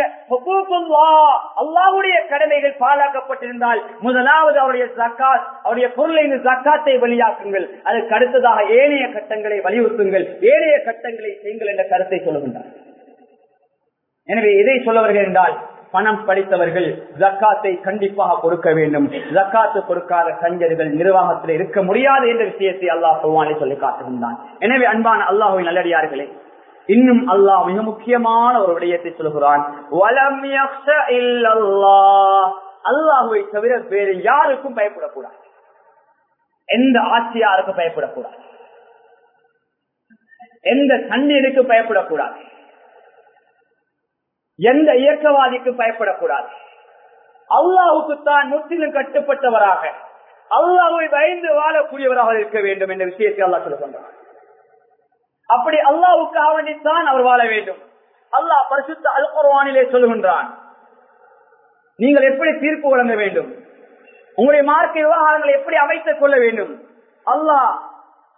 அல்லாவுடைய கடமைகள் பாதுகாக்கப்பட்டிருந்தால் முதலாவது அவருடைய ஜக்காத் அவருடைய பொருளை ஜக்காத்தை வெளியாக்குங்கள். அதற்கு அடுத்ததாக ஏனைய கட்டங்களை வலியுறுத்துங்கள். ஏனைய கட்டங்களை செய்யுங்கள் என்ற கருத்தை சொல்லுகின்றார். எனவே இதை சொல்லவர்கள் என்றால் பணம் படித்தவர்கள் ஜக்காத்தை கண்டிப்பாக கொடுக்க வேண்டும். ஜக்காத்து கொடுக்காத கஞ்சர்கள் நிர்வாகத்தில் இருக்க முடியாது என்ற விஷயத்தை அல்லாஹ் சொல்வானே சொல்லி காட்டுகின்றான். எனவே அன்பான அல்லாஹுவின் நல்லடியார்களே இன்னும் அல்லாஹ் மிக முக்கியமான ஒரு விடயத்தை சொல்கிறான். அல்லாஹுவை தவிர வேறு யாருக்கும் பயப்படக்கூடாது. எந்த ஆட்சியாருக்கும் பயப்படக்கூடாது. எந்த தண்ணீருக்கு பயப்படக்கூடாது. எந்த இயக்கவாதிக்கு பயப்படக்கூடாது. அல்லாஹுக்கு தான் முற்றிலும் கட்டுப்பட்டவராக அல்லாஹுவை பயந்து வாழக்கூடியவராக இருக்க வேண்டும் என்ற விஷயத்தை அல்லா சொல்ல சொல்லுகின்றார் அப்படி அல்லாவுக்காக வேண்டித்தான் அவர் வாழ வேண்டும். அல்லாஹ் பரிசுத்த அல்குர்வானிலே சொல்லுகின்றான் நீங்கள் எப்படி தீர்ப்பு வழங்க வேண்டும்? உங்களுடைய மார்க்க விவகாரங்களை எப்படி அமைத்துக் கொள்ள வேண்டும்? அல்லாஹ்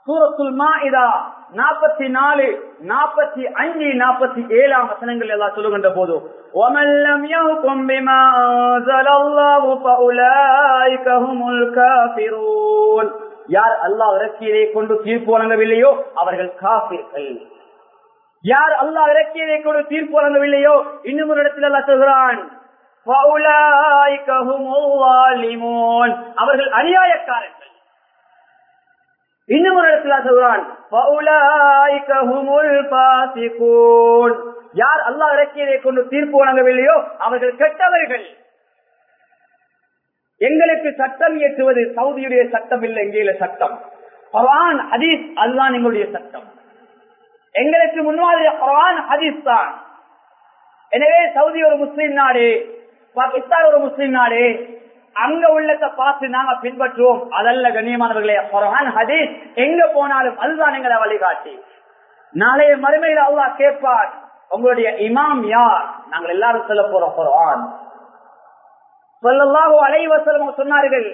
சூரத்துல் மாஇதா நாற்பத்தி நாலு நாற்பத்தி அஞ்சு நாற்பத்தி ஏழாம் வசனங்கள் எல்லாம் சொல்லுகின்ற போது யார் அல்லாஹ் இறக்கியதை கொண்டு தீர்ப்பு வழங்கவில்லையோ அவர்கள் காப்பீர்கள் யார் அல்லாஹ் இறக்கியதை கொண்டு தீர்ப்பு வழங்கவில்லையோ இன்னும் ஒரு இடத்தில் அல்லா சொல்கிறான் அவர்கள் அநியாயக்காரர்கள். இன்னும் ஒரு இடத்துல சொல்றான் யார் அல்லாஹ் இறக்கியதை கொண்டு தீர்ப்பு வழங்கவில்லையோ அவர்கள் கெட்டவர்கள். எங்களுக்கு சட்டம் இயற்றுவது சவுதியுடைய சட்டம் இல்லை எங்கேயில சட்டம். பவான் ஹதீஸ் அதுதான் எங்களுடைய சட்டம். எங்களுக்கு முன்மாதிரி பவான் ஹதீஸ் தான். எனவே சவுதி ஒரு முஸ்லீம் நாடு பாகிஸ்தான் ஒரு முஸ்லீம் நாடு அங்க உள்ளத்தை பார்த்து நாங்க பின்பற்றுவோம். அதல்ல கண்ணியமானவர்களே குரான் ஹதீஸ் எங்க போனாலும் அதுதான் எங்களை வழிகாட்டி. நாளைய மறுமையில் அல்லா கேட்பார் உங்களுடைய இமாம் யார்? நாங்கள் எல்லாரும் சொல்ல போறோம் குரான் சொல்லலாக அலைவசலம் சொன்னார்கள்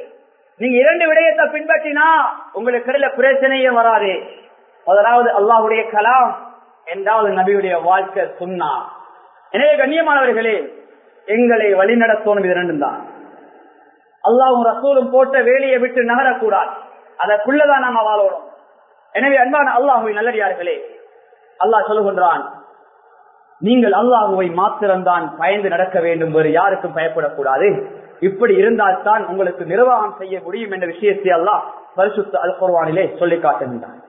நீங்க இரண்டு விடயத்தை பின்பற்றினா உங்களுக்கு இடையில பிரச்சனையே வராது. முதலாவது அல்லாஹுடைய கலாம் என்றாவது நபியுடைய வாழ்க்கை சொன்னா. எனவே கண்ணியமானவர்களே எங்களை வழிநடத்தணும் இது ரெண்டும் தான். அல்லாவும் ரசூலும் போட்ட வேலையை விட்டு நகரக்கூடாது. அதற்குள்ளதான் நாம வாழணும். எனவே அன்பான அல்லாஹுவை நல்லடியார்களே அல்லாஹ் சொல்லுகின்றான் நீங்கள் அல்லாஹுவை மாத்திரம்தான் பயந்து நடக்க வேண்டும் வேறு யாருக்கும் பயப்படக்கூடாது. இப்படி இருந்தால்தான் உங்களுக்கு நிர்வாகம் செய்ய முடியும் என்ற விஷயத்தை அல்லாஹ் பரிசுத்த அல் குர்வானிலே சொல்லி காட்டுகின்றான்.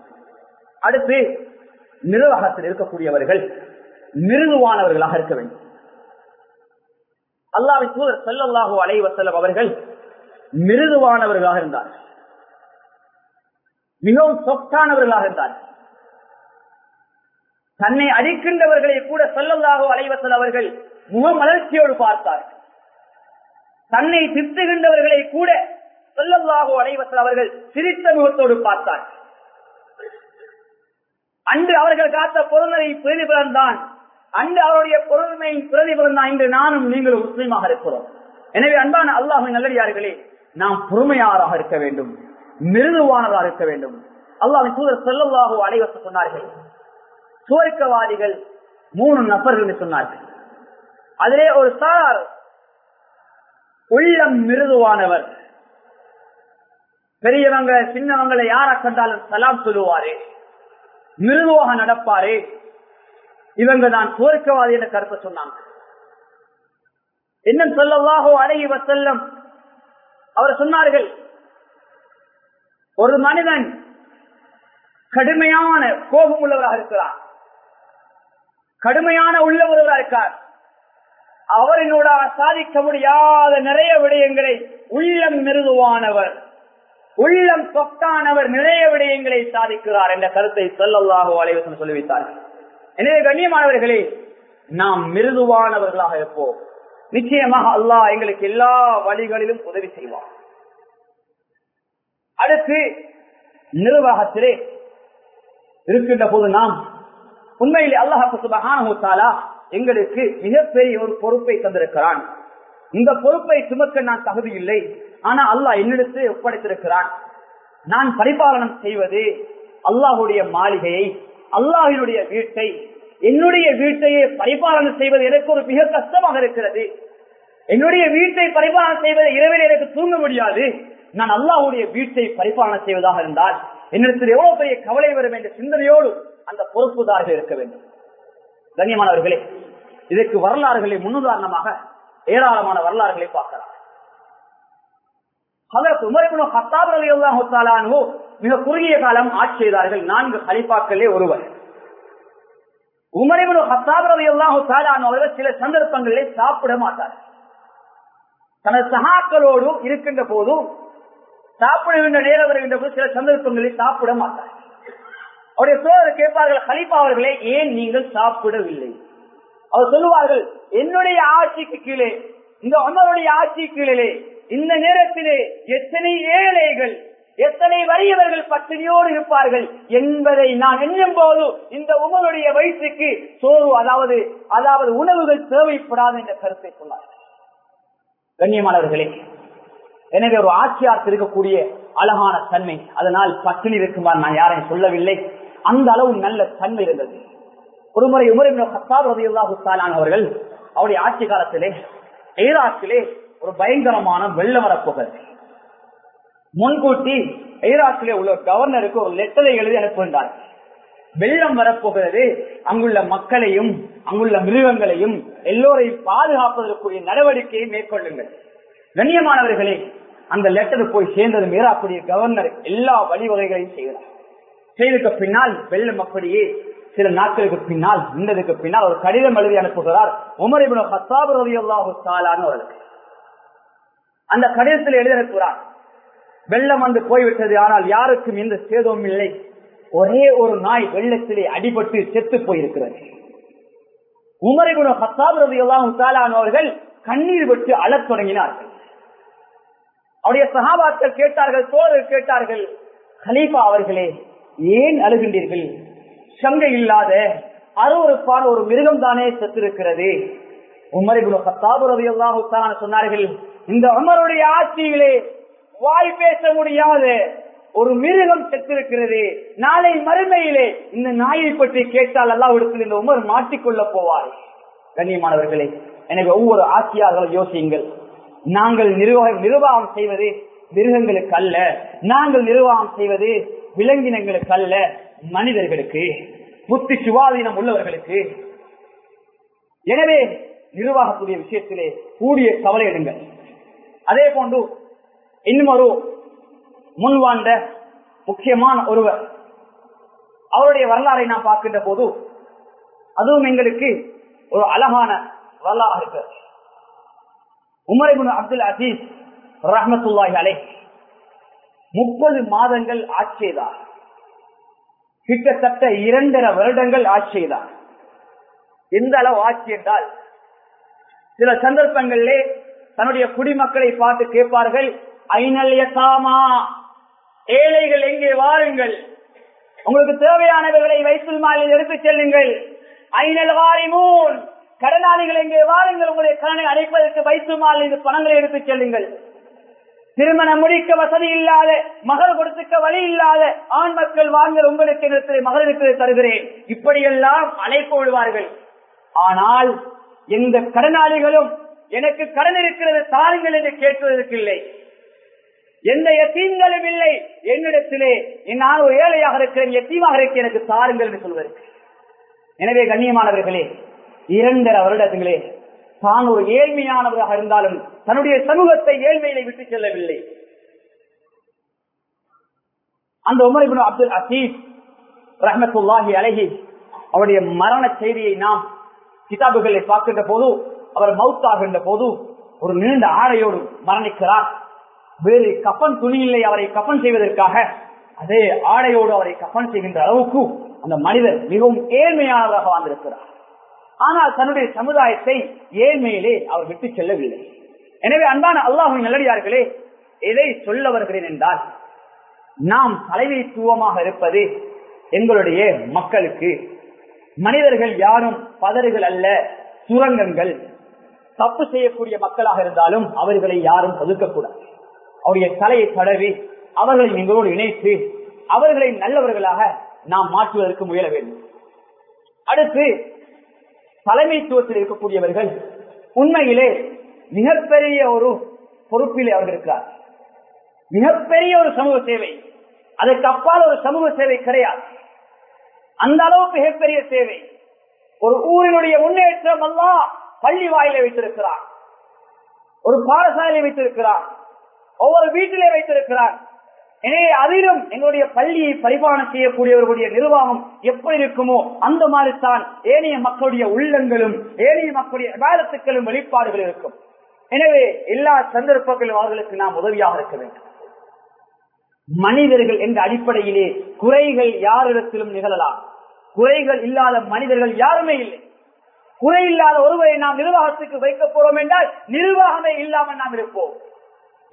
அடுத்து நிர்வாகத்தில் இருக்கக்கூடியவர்கள் மிருதுவானவர்களாக இருக்க வேண்டும். அல்லாவின் தூதர் செல்லல்லாஹோ அலைவசல்லம் அவர்கள் மிருதுவானவர்களாக இருந்தார்கள் மிகவும் சொத்தானவர்களாக இருந்தார்கள் தன்னை அடிக்கின்றவர்களை கூட சொல்லலாக அலைவசல் அவர்கள் முகமலர்ச்சியோடு பார்த்தார்கள் தன்னை திட்டுகின்றவர்களை கூட செல்லல்லாஹு அலைவசல் அவர்கள் சிரித்த முகத்தோடு பார்த்தார்கள் அன்று அவர்கள் காத்த பொருளை பிரதிபலன் தான். அன்று அவருடைய பொருள்மையின் பிரதிபலன் தான். இன்று நானும் நீங்களும் முஸ்லீமாக இருக்கிறோம். எனவே அன்பான அல்லாஹின் நல்லடியார்களே நாம் பொறுமையாராக இருக்க வேண்டும். மிருதுவானதாக இருக்க வேண்டும். அல்லாவின் தூதர் செல்லவாக அடைவச சொன்னார்கள். சுவர்க்கவாதிகள் மூணு நபர்கள் சொன்னார்கள். அதிலே ஒரு சார் உள்ளம் மிருதுவானவர். பெரியவங்க சின்னவங்களை யார கண்டாலும் சலாம் சொல்லுவாரு. மிருதுவாக நடப்பாரு. இவங்க தான் சுவர்க்கவாதி என்ற கருத்தை சொன்னாங்க. இன்னும் சொல்லவாகோ அழகி வசல்லம் அவர் சொன்னார்கள். ஒரு மனிதன் கடுமையான கோபம் உள்ளவராக இருக்கிறார் கடுமையான உள்ளவர்களாக இருக்கார். அவரினோட சாதிக்க முடியாத நிறைய விடயங்களை உள்ளம் மிருதுவானவர் உள்ளம் சொத்தானவர் நிறைய விடயங்களை சாதிக்கிறார் என்ற கருத்தை சொல்லல்லாக அலைவசம் சொல்லி வைத்தார் எனவே கண்ணியமானவர்களே நாம் மிருதுவானவர்களாக இருப்போம். நிச்சயமாக அல்லாஹ் எங்களுக்கு எல்லா வழிகளிலும் உதவி செய்வார் அடுத்து நிர்வாகத்திலே இருக்கின்ற போது நாம் உண்மையில் அல்லாஹாலா எங்களுக்கு மிகப்பெரிய ஒரு பொறுப்பை தந்திருக்கிறான். இந்த பொறுப்பை சுமக்க நான் தகுதி இல்லை. ஆனா அல்லாஹ் என்னிடத்து ஒப்படைத்திருக்கிறான். நான் பரிபாலனம் செய்வது அல்லாஹுடைய மாளிகையை அல்லாஹினுடைய வீட்டை என்னுடைய வீட்டையே பரிபாலனை செய்வது எனக்கு ஒரு மிக கஷ்டமாக இருக்கிறது. என்னுடைய வீட்டை பரிபாலனை செய்வது இரவில் எனக்கு தூங்க முடியாது. நான் அல்லாவுடைய வீட்டை பரிபாலனை செய்வதாக இருந்தால் என்னிடத்தில் எவ்வளவு பெரிய கவலை வரும் என்ற சிந்தனையோடு அந்த பொறுப்புதாக இருக்க வேண்டும். கண்ணியமானவர்களே இதற்கு வரலாறுகளை முன்னுதாரணமாக ஏராளமான வரலாறுகளை பார்க்கலாம். மிக குறுகிய காலம் ஆட்சி செய்தார்கள். நான்கு கலிஃபாக்களே ஒருவர். உமர் ஹத்தாபரவை எல்லாம் அவர்கள் சில சந்தர்ப்பங்களிலே சாப்பிட மாட்டார்கள் தனது சகாக்களோடு இருக்கின்ற போதும் சாப்பிடுகின்ற நேரம் வருகின்ற போது சில சந்தர்ப்பங்களில் சாப்பிட மாட்டார்கள் அவருடைய சோழர் கேட்பார்கள் ஹலிபா அவர்களே ஏன் நீங்கள் சாப்பிடவில்லை? அவர் சொல்லுவார்கள் என்னுடைய ஆட்சிக்கு கீழே இந்த அமருடைய ஆட்சி கீழே இந்த நேரத்திலே எத்தனை ஏழைகள் எத்தனை வறியவர்கள் பட்டினியோடு இருப்பார்கள் என்பதை நான் எண்ணும் போது இந்த உமருடைய வயிற்றுக்கு சோறு அதாவது அதாவது உணவுகள் தேவைப்படாது என்ற கருத்தை சொன்னார்கள் கண்ணியமானவர்களே எனவே ஒரு ஆட்சியார் இருக்கக்கூடிய அழகான தன்மை அதனால் பட்டினி இருக்குமாறு நான் யாரையும் சொல்லவில்லை. அந்த அளவு நல்ல தன்மை இருந்தது. ஒருமுறை உமரின் ஹத்தாப் ரதியுல்லாஹு அவர்கள் அவருடைய ஆட்சி காலத்திலே ஈராக்கிலே ஒரு பயங்கரமான வெள்ளம் வரப்போகிறது முன்கூட்டி ஈராக்கிலே உள்ள கவர்னருக்கு ஒரு லெட்டரை எழுதி அனுப்புகின்றார். வெள்ளம் வரப்போகிறது. அங்குள்ள மக்களையும் அங்குள்ள மிருகங்களையும் எல்லோரையும் பாதுகாப்பதற்குரிய நடவடிக்கையை மேற்கொள்ளுங்கள். கண்ணியமானவர்களே அந்த லெட்டர் போய் சேர்ந்தது ஈராக்குடைய கவர்னர் எல்லா வழிவகைகளையும் செய்கிறார். செய்ததுக்கு பின்னால் வெள்ளம் அப்படியே சில நாட்களுக்கு பின்னால் நின்றதுக்கு பின்னால் ஒரு கடிதம் எழுதி அனுப்புகிறார். உமர் இப்னு ஹத்தாப் அவர்களுக்கு அந்த கடிதத்தில் எழுதி அனுப்புகிறார். வெள்ளம் வந்து போய்விட்டது ஆனால் யாருக்கும் எந்த சேதமும் இல்லை. ஒரே ஒரு நாய் வெள்ளத்திலே அடிபட்டு செத்து போயிருக்கிறது. உமர் இப்னு எல்லாம் ரலியல்லாஹு கண்ணீர் விட்டு அழத் தொடங்கினார்கள். அவருடைய சகாபாக்கள் கேட்டார்கள் தோழர் கேட்டார்கள் ஹலீஃபா அவர்களே ஏன் அழுகின்றீர்கள்? சங்கை இல்லாத அருவறுப்பான ஒரு மிருகம் தானே செத்திருக்கிறது. உமரிபுல கத்தாபுரதி எல்லாம் சொன்னார்கள் இந்த உமருடைய ஆட்சியிலே வாய் பேச முடியாது. ஒரு மிருகம் செத்திருக்கிறது. நாளை மறுமையிலே இந்த நாயை பற்றி கேட்டால் அல்லாவிடத்தில் இந்த உமர் மாட்டிக்கொள்ள போவார். கண்ணியமானவர்களே எனவே ஒவ்வொரு ஆசியார்கள் யோசியுங்கள். நாங்கள் நிர்வாகம் நிர்வாகம் செய்வது மிருகங்களுக்கு அல்ல. நாங்கள் நிர்வாகம் செய்வது விலங்கினங்களுக்கு அல்ல. மனிதர்களுக்கு புத்தி சுவாதீனம் உள்ளவர்களுக்கு. எனவே நிர்வாகக்கூடிய விஷயத்திலே கூடிய கவலை எடுங்கள். அதே போன்று இன்னும் ஒரு முன்வாண்ட முக்கியமான ஒருவர். அவருடைய வரலாறை நான் பார்க்கின்ற போது அதுவும் எங்களுக்கு ஒரு அழகான வரலாறு இருக்கிறது உமரிபுன் அப்துல் அசீஸ் ரஹமத்துல்லாஹி அலை முப்பது மாதங்கள் ஆட்சி செய்தார். கிட்டத்தட்ட இரண்டரை வருடங்கள் ஆட்சி செய்தார். எந்த அளவு ஆட்சி என்றால் சில சந்தர்ப்பங்களிலே தன்னுடைய குடிமக்களை பார்த்து கேட்பார்கள் ஐநல் யசாமா. ஏழைகள் எங்கே வாருங்கள்? உங்களுக்கு தேவையானவர்களை வைத்துல் மாலில் எடுத்துச் செல்லுங்கள். ஐநல் வாரிமூன். கடனாளிகள் எங்கே வாருங்கள்? உங்களுடைய கடனை அடைப்பதற்கு வைத்து மாலில் பணங்களை எடுத்துச் செல்லுங்கள். திருமணம் முடிக்க வசதி இல்லாத மகள் கொடுத்துக்க வழி இல்லாத ஆண் மக்கள் வாங்க உங்களுக்கு இடத்தில் மகளிருக்கு தருகிறேன். இப்படியெல்லாம் அழைப்பு விடுவார்கள். ஆனால் எந்த கடனாளிகளும் எனக்கு கடன் இருக்கிறது தாருங்கள் என்று கேட்பதற்கு இல்லை. எந்த எத்தீம்களும் இல்லை. என்னிடத்திலே நான் ஒரு ஏழையாக இருக்கிறேன் எத்தீமாக இருக்க எனக்கு தாருங்கள் என்று சொல்வது எனவே கண்ணியமானவர்களே இரண்டரை வருடங்களே தான் ஒரு ஏழ்மையானவராக இருந்தாலும் தன்னுடைய சமூகத்தை ஏழ்மையில விட்டு செல்லவில்லை. அந்த உமர் அப்துல் அசீஸ் ரஹமத்துல்லாஹி அழகி அவருடைய மரண செய்தியை நாம் கிதாபுகளை பார்க்கின்ற போது அவர் மவுத்தாகின்ற போது ஒரு நீண்ட ஆடையோடு மரணிக்கிறார். வேறு கப்பன் துணி இல்லை அவரை கப்பன் செய்வதற்காக. அதே ஆடையோடு அவரை கப்பன் செய்கின்ற அளவுக்கு அந்த மனிதர் மிகவும் ஏழ்மையானவராக வாழ்ந்திருக்கிறார். ஆனால் தன்னுடைய சமுதாயத்தை ஏழ்மையிலே அவர் விட்டு செல்லவில்லை. எனவே அன்பான அல்லாஹின் நல்லடியார்களே எதை சொல்ல வருகிறேன் என்றால் நாம் தலைமைத்துவமாக இருப்பது எங்களுடைய மக்களுக்கு மனிதர்கள் யாரும் பதறுகள் அல்ல சுரங்கங்கள். தப்பு செய்யக்கூடிய மக்களாக இருந்தாலும் அவர்களை யாரும் ஒதுக்கக்கூடாது அவருடைய தலையை தடவி அவர்களை எங்களோடு இணைத்து அவர்களை நல்லவர்களாக நாம் மாற்றுவதற்கு முயல வேண்டும். அடுத்து தலைமைத்துவத்தில் இருக்கக்கூடியவர்கள் உண்மையிலே மிகப்பெரிய ஒரு பொறுப்பிலே அவர்கள் இருக்கிறார். மிகப்பெரிய ஒரு சமூக சேவை. அதற்கு அப்பால் ஒரு சமூக சேவை கிடையாது. அந்த அளவுக்கு மிகப்பெரிய சேவை. ஒரு ஊரினுடைய முன்னேற்றம் எல்லாம் பள்ளி வாயிலை வைத்திருக்கிறார் ஒரு பாடசாலையை வைத்திருக்கிறார் ஒவ்வொரு வீட்டிலே வைத்திருக்கிறார். எனவே அதிலும் எங்களுடைய பள்ளியை பரிபாலனை செய்யக்கூடியவர்களுடைய நிர்வாகம் எப்படி இருக்குமோ அந்த மாதிரி தான் ஏனைய மக்களுடைய உள்ளங்களும் ஏனைய மக்களுடைய விவாதத்துக்களும் வெளிப்பாடுகள் இருக்கும். எனவே எல்லா சந்தர்ப்பங்களும் அவர்களுக்கு நாம் உதவியாக இருக்க வேண்டும். மனிதர்கள் என்ற அடிப்படையிலே குறைகள் யாரிடத்திலும் நிகழலாம். குறைகள் இல்லாத மனிதர்கள் யாருமே இல்லை. குறை இல்லாத ஒருவரை நாம் நிர்வாகத்துக்கு வைக்க போறோம் என்றால் நிர்வாகமே இல்லாமல் நாம் இருப்போம்.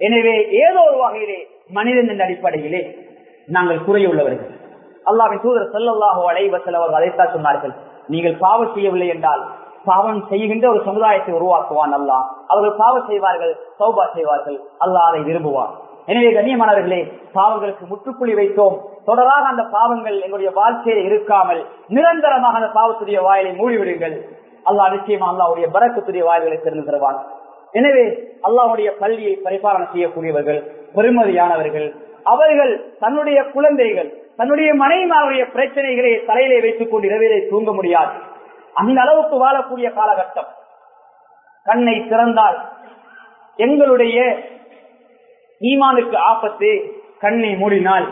எனவே ஏதோ ஒரு வகையிலே மனிதன் என்ற அடிப்படையிலே நாங்கள் குறையுள்ளவர்கள். அல்லாவின் தூதர் செல்லல்லாஹோ அலைவசல் அவர்கள் அதைத்தான் சொன்னார்கள். நீங்கள் பாவம் செய்யவில்லை என்றால் பாவம் செய்கின்ற ஒரு சமுதாயத்தை உருவாக்குவான் அல்லாஹ். அவர்கள் பாவம் செய்வார்கள் சௌபா செய்வார்கள் அல்லா அதை விரும்புவார் எனவே கண்ணியமானவர்களே பாவங்களுக்கு முற்றுப்புள்ளி வைத்தோம். தொடராக அந்த பாவங்கள் எங்களுடைய வாழ்க்கையில் இருக்காமல் நிரந்தரமாக அந்த பாவத்துடைய வாயிலை மூடிவிடுங்கள். அல்லாஹ் நிச்சயமா அல்லாவுடைய பரக்கத்துடைய வாயில்களை திறந்து தருவான். எனவே அல்லாவுடைய பள்ளியை பரிபாலனை செய்யக்கூடியவர்கள் பெருமதியானவர்கள் அவர்கள் தன்னுடைய குழந்தைகள் தன்னுடைய மனைவிமாருடைய பிரச்சனைகளை தலையிலே வைத்துக் கொண்டு இரவிலே தூங்க முடியாது. அந்த அளவுக்கு வாழக்கூடிய காலகட்டம். கண்ணை திறந்தால் எங்களுடைய ஈமானுக்கு ஆபத்து கண்ணை மூடினால்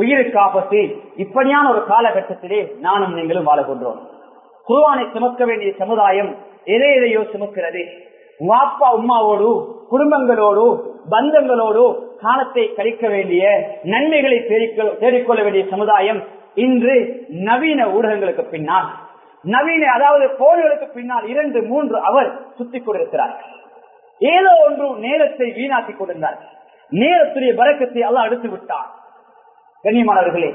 உயிருக்கு ஆபத்து. இப்படியான ஒரு காலகட்டத்திலே நானும் நீங்களும் வாழகின்றோம் குருவானை சுமக்க வேண்டிய சமுதாயம் எதை எதையோ சுமக்கிறது. வாப்பா உமாவோடு குடும்பங்களோடு பந்தங்களோடு காலத்தை கழிக்க வேண்டிய நன்மைகளை தேடிக்கொள்ள வேண்டிய சமுதாயம் இன்று நவீன ஊடகங்களுக்கு பின்னால். நவீன அதாவது போர்களுக்கு பின்னால் இரண்டு மூன்று அவர் சுத்திக் கொண்டிருக்கிறார் ஏதோ ஒன்று நேரத்தை வீணாக்கி கொண்டிருந்தார். நேரத்துடைய பறக்கத்தை எல்லாம் அடுத்து விட்டார் கண்ணியமானவர்களே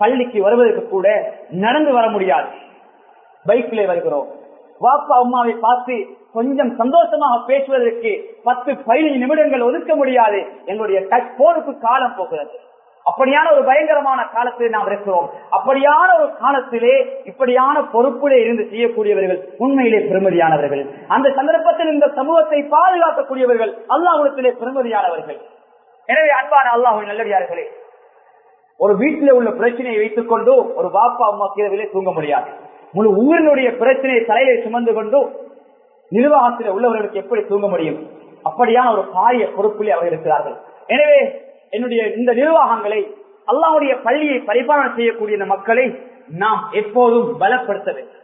பள்ளிக்கு வருவதற்கு கூட நடந்து வர முடியாது. பைக்கிலே வருகிறோம். வாப்பா அம்மாவை பார்த்து கொஞ்சம் சந்தோஷமாக பேசுவதற்கு பத்து பதினைந்து நிமிடங்கள் ஒதுக்க முடியாது. எங்களுடைய போருக்கு காலம் போகிறது. அப்படியான ஒரு பயங்கரமான காலத்திலே நாம் இருக்கிறோம். அப்படியான ஒரு காலத்திலே இப்படியான பொறுப்பிலே இருந்து செய்யக்கூடியவர்கள் உண்மையிலே பெருமதியானவர்கள். அந்த சந்தர்ப்பத்தில் இந்த சமூகத்தை பாதுகாக்கக்கூடியவர்கள் அல்லாஹிடத்திலே பெருமதியானவர்கள். எனவே அன்பான அல்லாஹுவின் நல்லடியார்களே ஒரு வீட்டில உள்ள பிரச்சனையை வைத்துக் கொண்டு ஒரு பாப்பா அம்மா கீழே தூங்க முடியாது. முழு ஊரினுடைய பிரச்சனையை தலையிலே சுமந்து கொண்டு நிர்வாகத்தில் உள்ளவர்களுக்கு எப்படி தூங்க முடியும்? அப்படியான ஒரு பாரிய பொறுப்பிலே அவர் இருக்கிறார்கள். எனவே என்னுடைய இந்த நிர்வாகங்களை அல்லாவுடைய பள்ளியை பரிபாலனை செய்யக்கூடிய இந்த மக்களை நாம் எப்போதும் பலப்படுத்த வேண்டும்.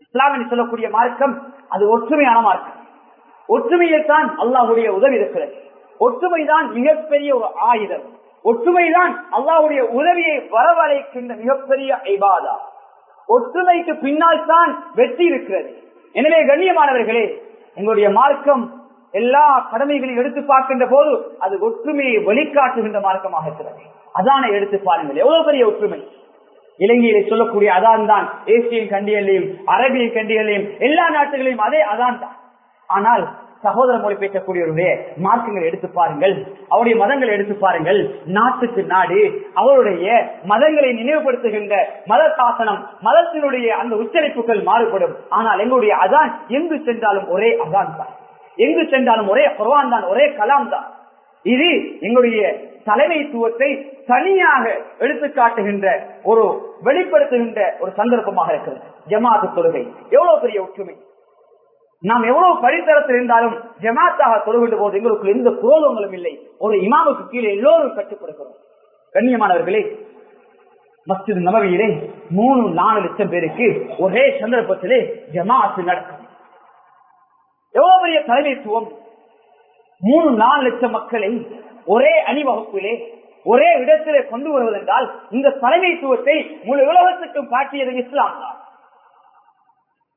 இஸ்லாமின் சொல்லக்கூடிய மார்க்கம் அது ஒற்றுமையான மார்க்கம். ஒற்றுமையில் தான் அல்லாஹுடைய உதவி இருக்கிறது. ஒற்றுமைதான் மிகப்பெரிய ஒரு ஆயுதம். ஒற்றுமைதான் அல்லாஹுடைய உதவியை வரவழைக்கின்ற மிகப்பெரிய ஐபாதா ஒற்றுமைக்கு பின்னால் தான் வெற்றி இருக்கிறது. எனவே கண்ணியமானவர்களே எங்களுடைய மார்க்கம் எல்லா கடமைகளையும் எடுத்து பார்க்கின்ற போது அது ஒற்றுமையை வெளிக்காட்டுகின்ற மார்க்கமாக இருக்கிறது. அதான எடுத்து பாருங்கள் எவ்வளவு பெரிய ஒற்றுமை? இலங்கையில சொல்லக்கூடிய அதான் தான். ஏசியன் கண்டியலையும் அரபிய கண்டியலையும் எல்லா நாட்டுகளையும் அதே அதான் தான். ஆனால் சகோதர மொழி பேசக்கூடியவருடைய மார்க்கங்களை எடுத்து பாருங்கள். அவருடைய மதங்களை எடுத்து பாருங்கள். நாட்டுக்கு நாடு. அவருடைய மதங்களை நினைவுபடுத்துகின்ற மத சாசனம் மதத்தினுடைய அந்த உச்சரிப்புகள் மாறுபடும். ஆனால் எங்களுடைய அதான் எங்கு சென்றாலும் ஒரே அதான் தான். எங்கு சென்றாலும் ஒரே குர்வான் தான் ஒரே கலாம் தான். இது எங்களுடைய தலைமைத்துவத்தை தனியாக எடுத்து காட்டுகின்ற ஒரு வெளிப்படுத்துகின்ற ஒரு சந்தர்ப்பமாக இருக்கிறது. ஜமாத்து தொழுகை. எவ்வளவு பெரிய ஒற்றுமை. நாம் எவ்வளவு படித்தரத்தில் இருந்தாலும் ஜமாத்தாக தொழுகின்ற போது எங்களுக்கு எந்த குரோதங்களும் இல்லை. ஒரு இமாமுக்கு கீழே எல்லோரும் கட்டுப்படுகிறோம் கண்ணியமானவர்களே மஸ்ஜித் நபவியிலே மூணு நாலு லட்சம் பேருக்கு ஒரே சந்தர்ப்பத்திலே ஜமாத்து நடக்கும். எவ்வளவு பெரிய தலைமைத்துவம்? மூணு நாலு லட்சம் மக்களை ஒரே அணிவகுப்பிலே ஒரே இடத்திலே கொண்டு வருவதென்றால் இந்த தலைமைத்துவத்தை முழு உலகத்துக்கும் காட்டியது இஸ்லாம் தான்.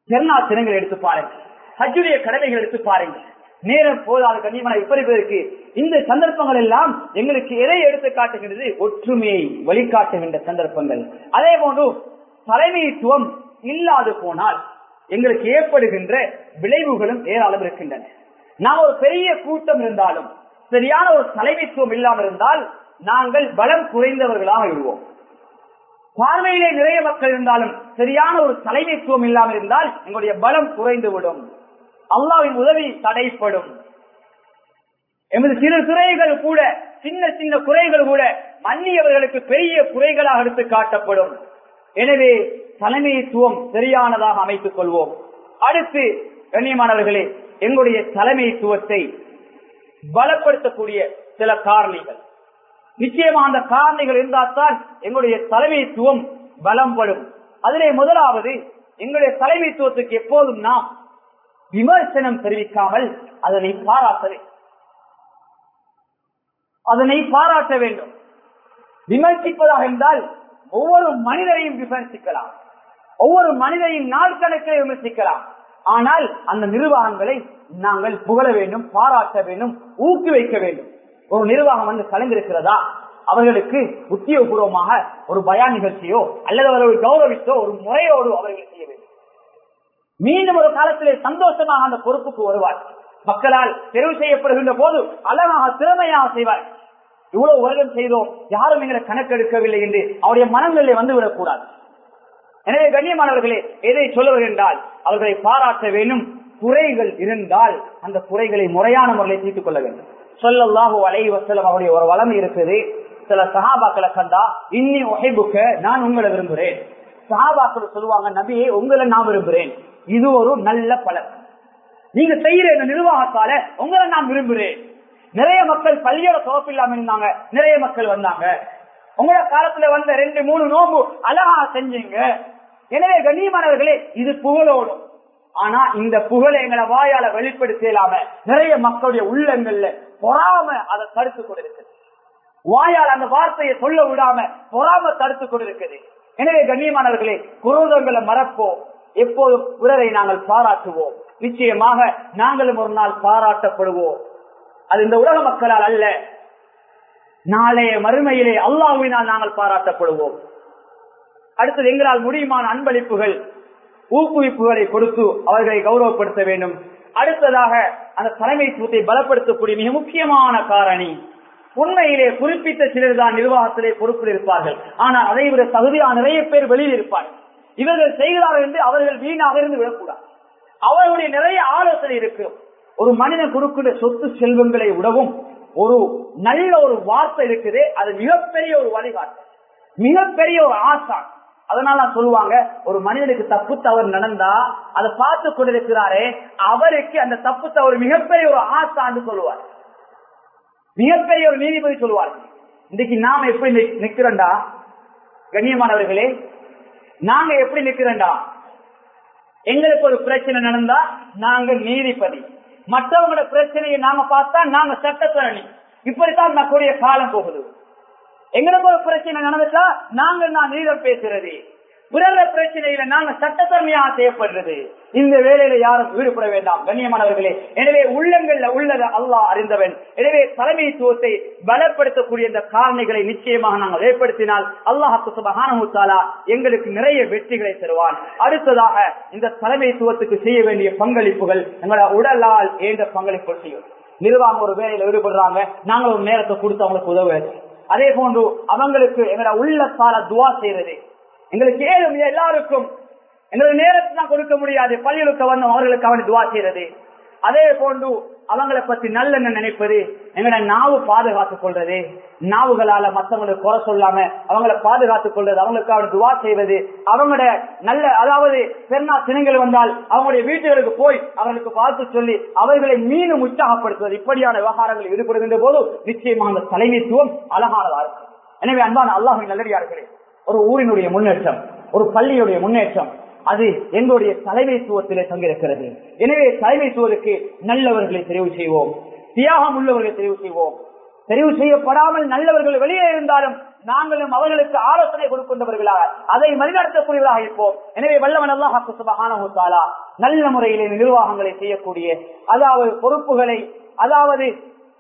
ஜெர்னாத்தினங்கள் எடுத்து பாருங்கள். ஹஜ்ஜுடைய கடமைகள் எடுத்து பாருங்கள். நேரம் போதாத கண்ணியமான இப்படி பேருக்கு இந்த சந்தர்ப்பங்கள் எல்லாம் எங்களுக்கு எதை எடுத்து காட்டுகின்றது? ஒற்றுமையை வழிகாட்டுகின்ற சந்தர்ப்பங்கள். அதே போன்று தலைமைத்துவம் இல்லாது போனால் எங்களுக்கு ஏற்படுகின்ற விளைவுகளும் ஏராளம் இருக்கின்றன. நாம் ஒரு பெரிய கூட்டம் இருந்தாலும் சரியான ஒரு தலைமைத்துவம் இல்லாமல் இருந்தால் நாங்கள் பலம் குறைந்தவர்களாக விடுவோம். பார்வையிலே நிறைய மக்கள் இருந்தாலும் சரியான ஒரு தலைமைத்துவம் இல்லாமல் இருந்தால் எங்களுடைய பலம் குறைந்துவிடும். அல்லாவின் உதவி தடைப்படும். எமது சிறு துறைகள் கூட சின்ன சின்ன குறைகள் கூட மன்னியவர்களுக்கு பெரிய குறைகளாக எடுத்து காட்டப்படும். எனவே தலைமைத்துவம் சரியானதாக அமைத்துக் கொள்வோம். அடுத்து கண்ணியமானவர்களே எங்களுடைய தலைமைத்துவத்தை பலப்படுத்தக்கூடிய சில காரணிகள். நிச்சயமா அந்த காரணிகள் இருந்தால்தான் எங்களுடைய தலைமைத்துவம் பலம்படும். அதிலே முதலாவது எங்களுடைய தலைமைத்துவத்துக்கு எப்போதும் நாம் விமர்சனம் தெரிவிக்காமல் அதனை பாராட்ட வேண்டும். அதனை பாராட்ட வேண்டும். விமர்சிப்பதாக இருந்தால் ஒவ்வொரு மனிதரையும் விமர்சிக்கலாம். ஒவ்வொரு மனிதரையும் நாள் கணக்கில் விமர்சிக்கலாம். ஆனால் அந்த நிர்வாகங்களை நாங்கள் புகழ வேண்டும் பாராட்ட வேண்டும் ஊக்குவிக்க வேண்டும். ஒரு நிர்வாகம் வந்து கலந்திருக்கிறதா? அவர்களுக்கு உத்தியோகபூர்வமாக ஒரு பயான் நிகழ்ச்சியோ அல்லது அவர்கள் கௌரவித்தோ ஒரு முறையோடு அவர்கள் செய்ய வேண்டும். மீண்டும் ஒரு காலத்திலே சந்தோஷமாக அந்த பொறுப்புக்கு வருவார். மக்களால் தெரிவு செய்யப்படுகின்ற போது அழகாக திறமையாக செய்வார். இவ்வளவு உலகம் செய்தோம் யாரும் எங்களை கணக்கெடுக்கவில்லை என்று அவருடைய மனங்களிலே வந்து விடக்கூடாது எனவே கண்ணியமானவர்களே எதை சொல்லுவது என்றால் அவர்களை பாராட்ட வேண்டும். குறைகள் இருந்தால் அந்த குறைகளை முறையான முறையில் தீர்த்துக் கொள்ள வேண்டும். சொல்லல்லாஹு அலை வசலம் அவருடைய ஒரு வளம் இருக்குது சில சகாபாக்களை கண்டா இன்னி உகைபுக்க நான் உங்களை விரும்புகிறேன். சகாபாக்கள் சொல்லுவாங்க நபியை உங்களை நான் விரும்புகிறேன் இது ஒரு நல்ல பழக்கம் நீங்க செய்யற இந்த நிர்வாகத்தால உங்களை நான் விரும்புகிறேன் நிறைய மக்கள் பள்ளியோட துறப்பில்லாம இருந்தாங்க. நிறைய மக்கள் வந்தாங்க. உங்களோட காலத்துல வந்த ரெண்டு மூணு நோம்பு அழகா செஞ்சீங்க. எனவே கண்ணியமானவர்களே இது புகழோடும். ஆனா இந்த புகழை எங்களை வாயால வெளிப்படுத்தலாம நிறைய மக்களுடைய உள்ளங்கள்ல பொறாம அதை தடுத்து கொண்டிருக்கு வாயால் அந்த வார்த்தையை சொல்ல விடாம பொறாம தடுத்து கொண்டிருக்குது. எனவே கண்ணியமானவர்களே குரோதங்களை மறப்போம். எப்போதும் பிறரை நாங்கள் பாராட்டுவோம். நிச்சயமாக நாங்களும் ஒரு நாள் பாராட்டப்படுவோம். அது இந்த உலக மக்களால் அல்ல. நாளைய மறுமையிலே அல்லாஹ்வினால் நாங்கள் பாராட்டப்படுவோம். அடுத்தது எங்களால் முடியுமான அன்பளிப்புகள் ஊக்குவிப்புகளை கொடுத்து அவர்களை கௌரவப்படுத்த வேண்டும். அடுத்ததாக அந்த தலைமைத்துவத்தை பலப்படுத்தக்கூடிய மிக முக்கியமான காரணி உண்மையிலே குறிப்பிட்ட சிலர் தான் நிர்வாகத்திலே பொறுப்பில் இருப்பார்கள். ஆனால் அதை விட தகுதியான நிறைய பேர் வெளியில் இருப்பார்கள். இவர்கள் செய்கிறார்கள் என்று அவர்கள் வீணாக இருந்து விடக்கூடாது. அவர்களுடைய நிறைய ஆலோசனை இருக்கு. ஒரு மனிதன் கொடுக்கிற சொத்து செல்வங்களை விடவும் ஒரு நல்ல ஒரு வார்த்தை இருக்குது. அது மிகப்பெரிய ஒரு வழிகாட்டு. மிகப்பெரிய ஒரு ஆசான் அதனால சொல்லுவாங்க ஒரு மனிதனுக்கு தப்பு தவறு நடந்தா அதை பார்த்து கொண்டிருக்கிறாரே அவருக்கு அந்த தப்பு தவறு மிகப்பெரிய ஒரு ஆசான்னு சொல்லுவார். மிகப்பெரிய ஒரு நீதிபதி சொல்லுவார் இன்னைக்கு நாம் எப்படி நிக்- கண்ணியமானவர்களே நாங்க எப்படி நிக்கிறோம்டா? எங்களுக்கு ஒரு பிரச்சனை நடந்தா நாங்க நீதிபதி. மற்றவங்களோட பிரச்சனையை நாங்க பார்த்தா நாங்க சட்டத்தரணி. இப்படித்தான் கூடிய காலம் போகுது. எங்களுக்கு ஒரு பிரச்சனை நடந்துட்டா நாங்க நான் நீதம் பேசுறது? பிறர பிரச்சனையில நாங்க சட்டத்தன்மையாக செய்யப்படுறது இந்த வேலையில யாரும் ஈடுபட வேண்டாம். கண்ணியமானவர்களே எனவே உள்ளங்கள்ல உள்ளத அல்லாஹ் அறிந்தவன். எனவே தலைமைத்துவத்தை பலப்படுத்தக்கூடிய இந்த காரணிகளை நிச்சயமாக நாங்கள் ஏற்படுத்தினால் அல்லாஹு சுபஹானஹு எங்களுக்கு நிறைய வெற்றிகளை தருவான். அடுத்ததாக இந்த தலைமைத்துவத்துக்கு செய்ய வேண்டிய பங்களிப்புகள் எங்களோட உடலால் ஏந்த பங்களிப்பு செய்யும். நிர்வாகம் ஒரு வேலையில ஈடுபடுறாங்க. நாங்கள் ஒரு நேரத்தை கொடுத்து அவங்களுக்கு உதவ அதே போன்று அவங்களுக்கு எங்களோட உள்ளத்தால துவா செய்யறது எங்களுக்கு ஏழும் எல்லாருக்கும். எங்களுக்கு நேரத்தை தான் கொடுக்க முடியாது. பள்ளிகளுக்கு வந்து அவர்களுக்கு அவன் துவா செய்யறது அதே போன்று அவங்களை பத்தி நல்ல நினைப்பது எங்களை நாவு பாதுகாத்துக் கொள்றது நாவுகளால மற்றவங்களுக்கு குறை சொல்லாம அவங்களை பாதுகாத்துக் கொள்றது அவங்களுக்கு அவன் துவா செய்வது. அவங்களோட நல்ல அதாவது பெருநா தினங்கள் வந்தால் அவங்களுடைய வீட்டுகளுக்கு போய் அவர்களுக்கு பார்த்து சொல்லி அவர்களை மீண்டும் உற்சாகப்படுத்துவது. இப்படியான விவகாரங்கள் ஈடுபடுகின்ற போது நிச்சயமாக தலைமைத்துவம் அழகானதா இருக்கும். எனவே அன்பான அல்லாஹின் நல்லடியார்களே ஒரு ஊரினுடைய முன்னேற்றம் ஒரு பள்ளியுடைய முன்னேற்றம் அது எங்களுடைய தலைமைத்துவத்திலே தங்கியிருக்கிறது. எனவே தலைமைத்துவத்துக்கு நல்லவர்களை தெரிவு செய்வோம் தியாகம் உள்ளவர்களை தெரிவு செய்வோம். தெரிவு செய்யப்படாமல் நல்லவர்கள் வெளியே இருந்தாலும் நாங்களும் அவர்களுக்கு ஆலோசனை கொடுக்கின்றவர்களாக அதை மறிநடத்தக்கூடியவர்களாக இருப்போம். எனவே வல்லவன் அல்லாஹ் சுபஹானஹு நல்ல முறையிலே நிர்வாகங்களை செய்யக்கூடிய அதாவது பொறுப்புகளை அதாவது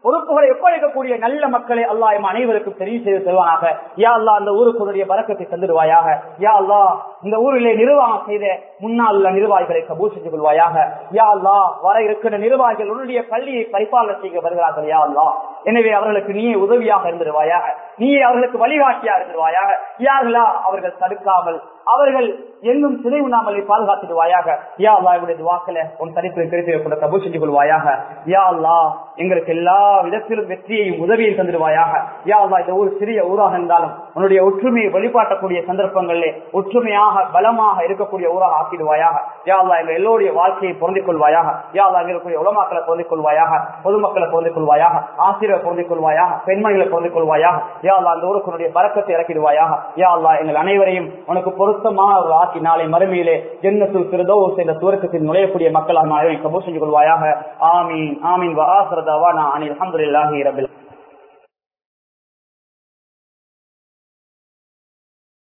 பொறுப்புகளை ஒப்படைக்கக்கூடிய நல்ல மக்களை அல்லாஹ் எம் அனைவருக்கும் தெரிவு செய்து செல்வானாக யா அல்லா அந்த ஊருக்கு உன்னுடைய பறக்கத்தை தந்துடுவாயாக. யா அல்லா இந்த ஊரிலே நிர்வாகம் செய்த முன்னால் உள்ள நிர்வாகிகளை கபூர் செஞ்சு கொள்வாயாக. யா அல்லா வர இருக்கிற நிர்வாகிகள் உன்னுடைய பள்ளியை பரிபாலனை செய்ய வருகிறார்கள் யா அல்லா எனவே அவர்களுக்கு நீயே உதவியாக இருந்துருவாயாக நீயே அவர்களுக்கு வழிகாட்டியாக இருந்துருவாயாக யார்களா அவர்கள் தடுக்காமல் அவர்கள் எங்கும் சிலை உண்ணாமலை பாதுகாத்துடுவாயாக யா அல்லா இவருடைய துவாக்களை உன் தனிப்பு கிடைத்து கூட தபு செஞ்சு கொள்வாயாக யா அல்லா எங்களுக்கு எல்லா விதத்திலும் வெற்றியையும் உதவியும் தந்துடுவாயாக. யா அல்லா இந்த ஒரு சிறிய ஊராக இருந்தாலும் உன்னுடைய ஒற்றுமையை வழிபாட்டக்கூடிய சந்தர்ப்பங்களிலே ஒற்றுமையாக பலமாக இருக்கக்கூடிய ஊராக ஆக்கிடுவாயாக. யா அல்லா எங்கள் எல்லோருடைய வாழ்க்கையை பொருந்திக் கொள்வாயாக யா அல்லா இருக்கக்கூடிய உலமாக்களை பொருந்திக் கொள்வாயாக பொதுமக்களை பொருந்திக் கொள்வாயாக ஆசிரியர் பொருந்திக் கொள்வாயாக பெண்மணிகளை பொருந்திக் கொள்வாயாக யா அல்லா அந்த ஊருக்கு பறக்கத்தை இறக்கிடுவாயாக. யா அல்லா எங்கள் அனைவரையும் உனக்கு பொருள் பொருத்தமான ஒரு ஆக்கி நாளை மறுமையிலே ஜென்னத்தில் திருதோஸ் என்ற தூரக்கத்தில் நுழையக்கூடிய மக்களால் அனைவரையும் கபூர் செஞ்சு கொள்வாயாக ஆமீன். ஆமீன் வாசரதாவா நான் அனில் அல்ஹம்துலில்லாஹி ரபில்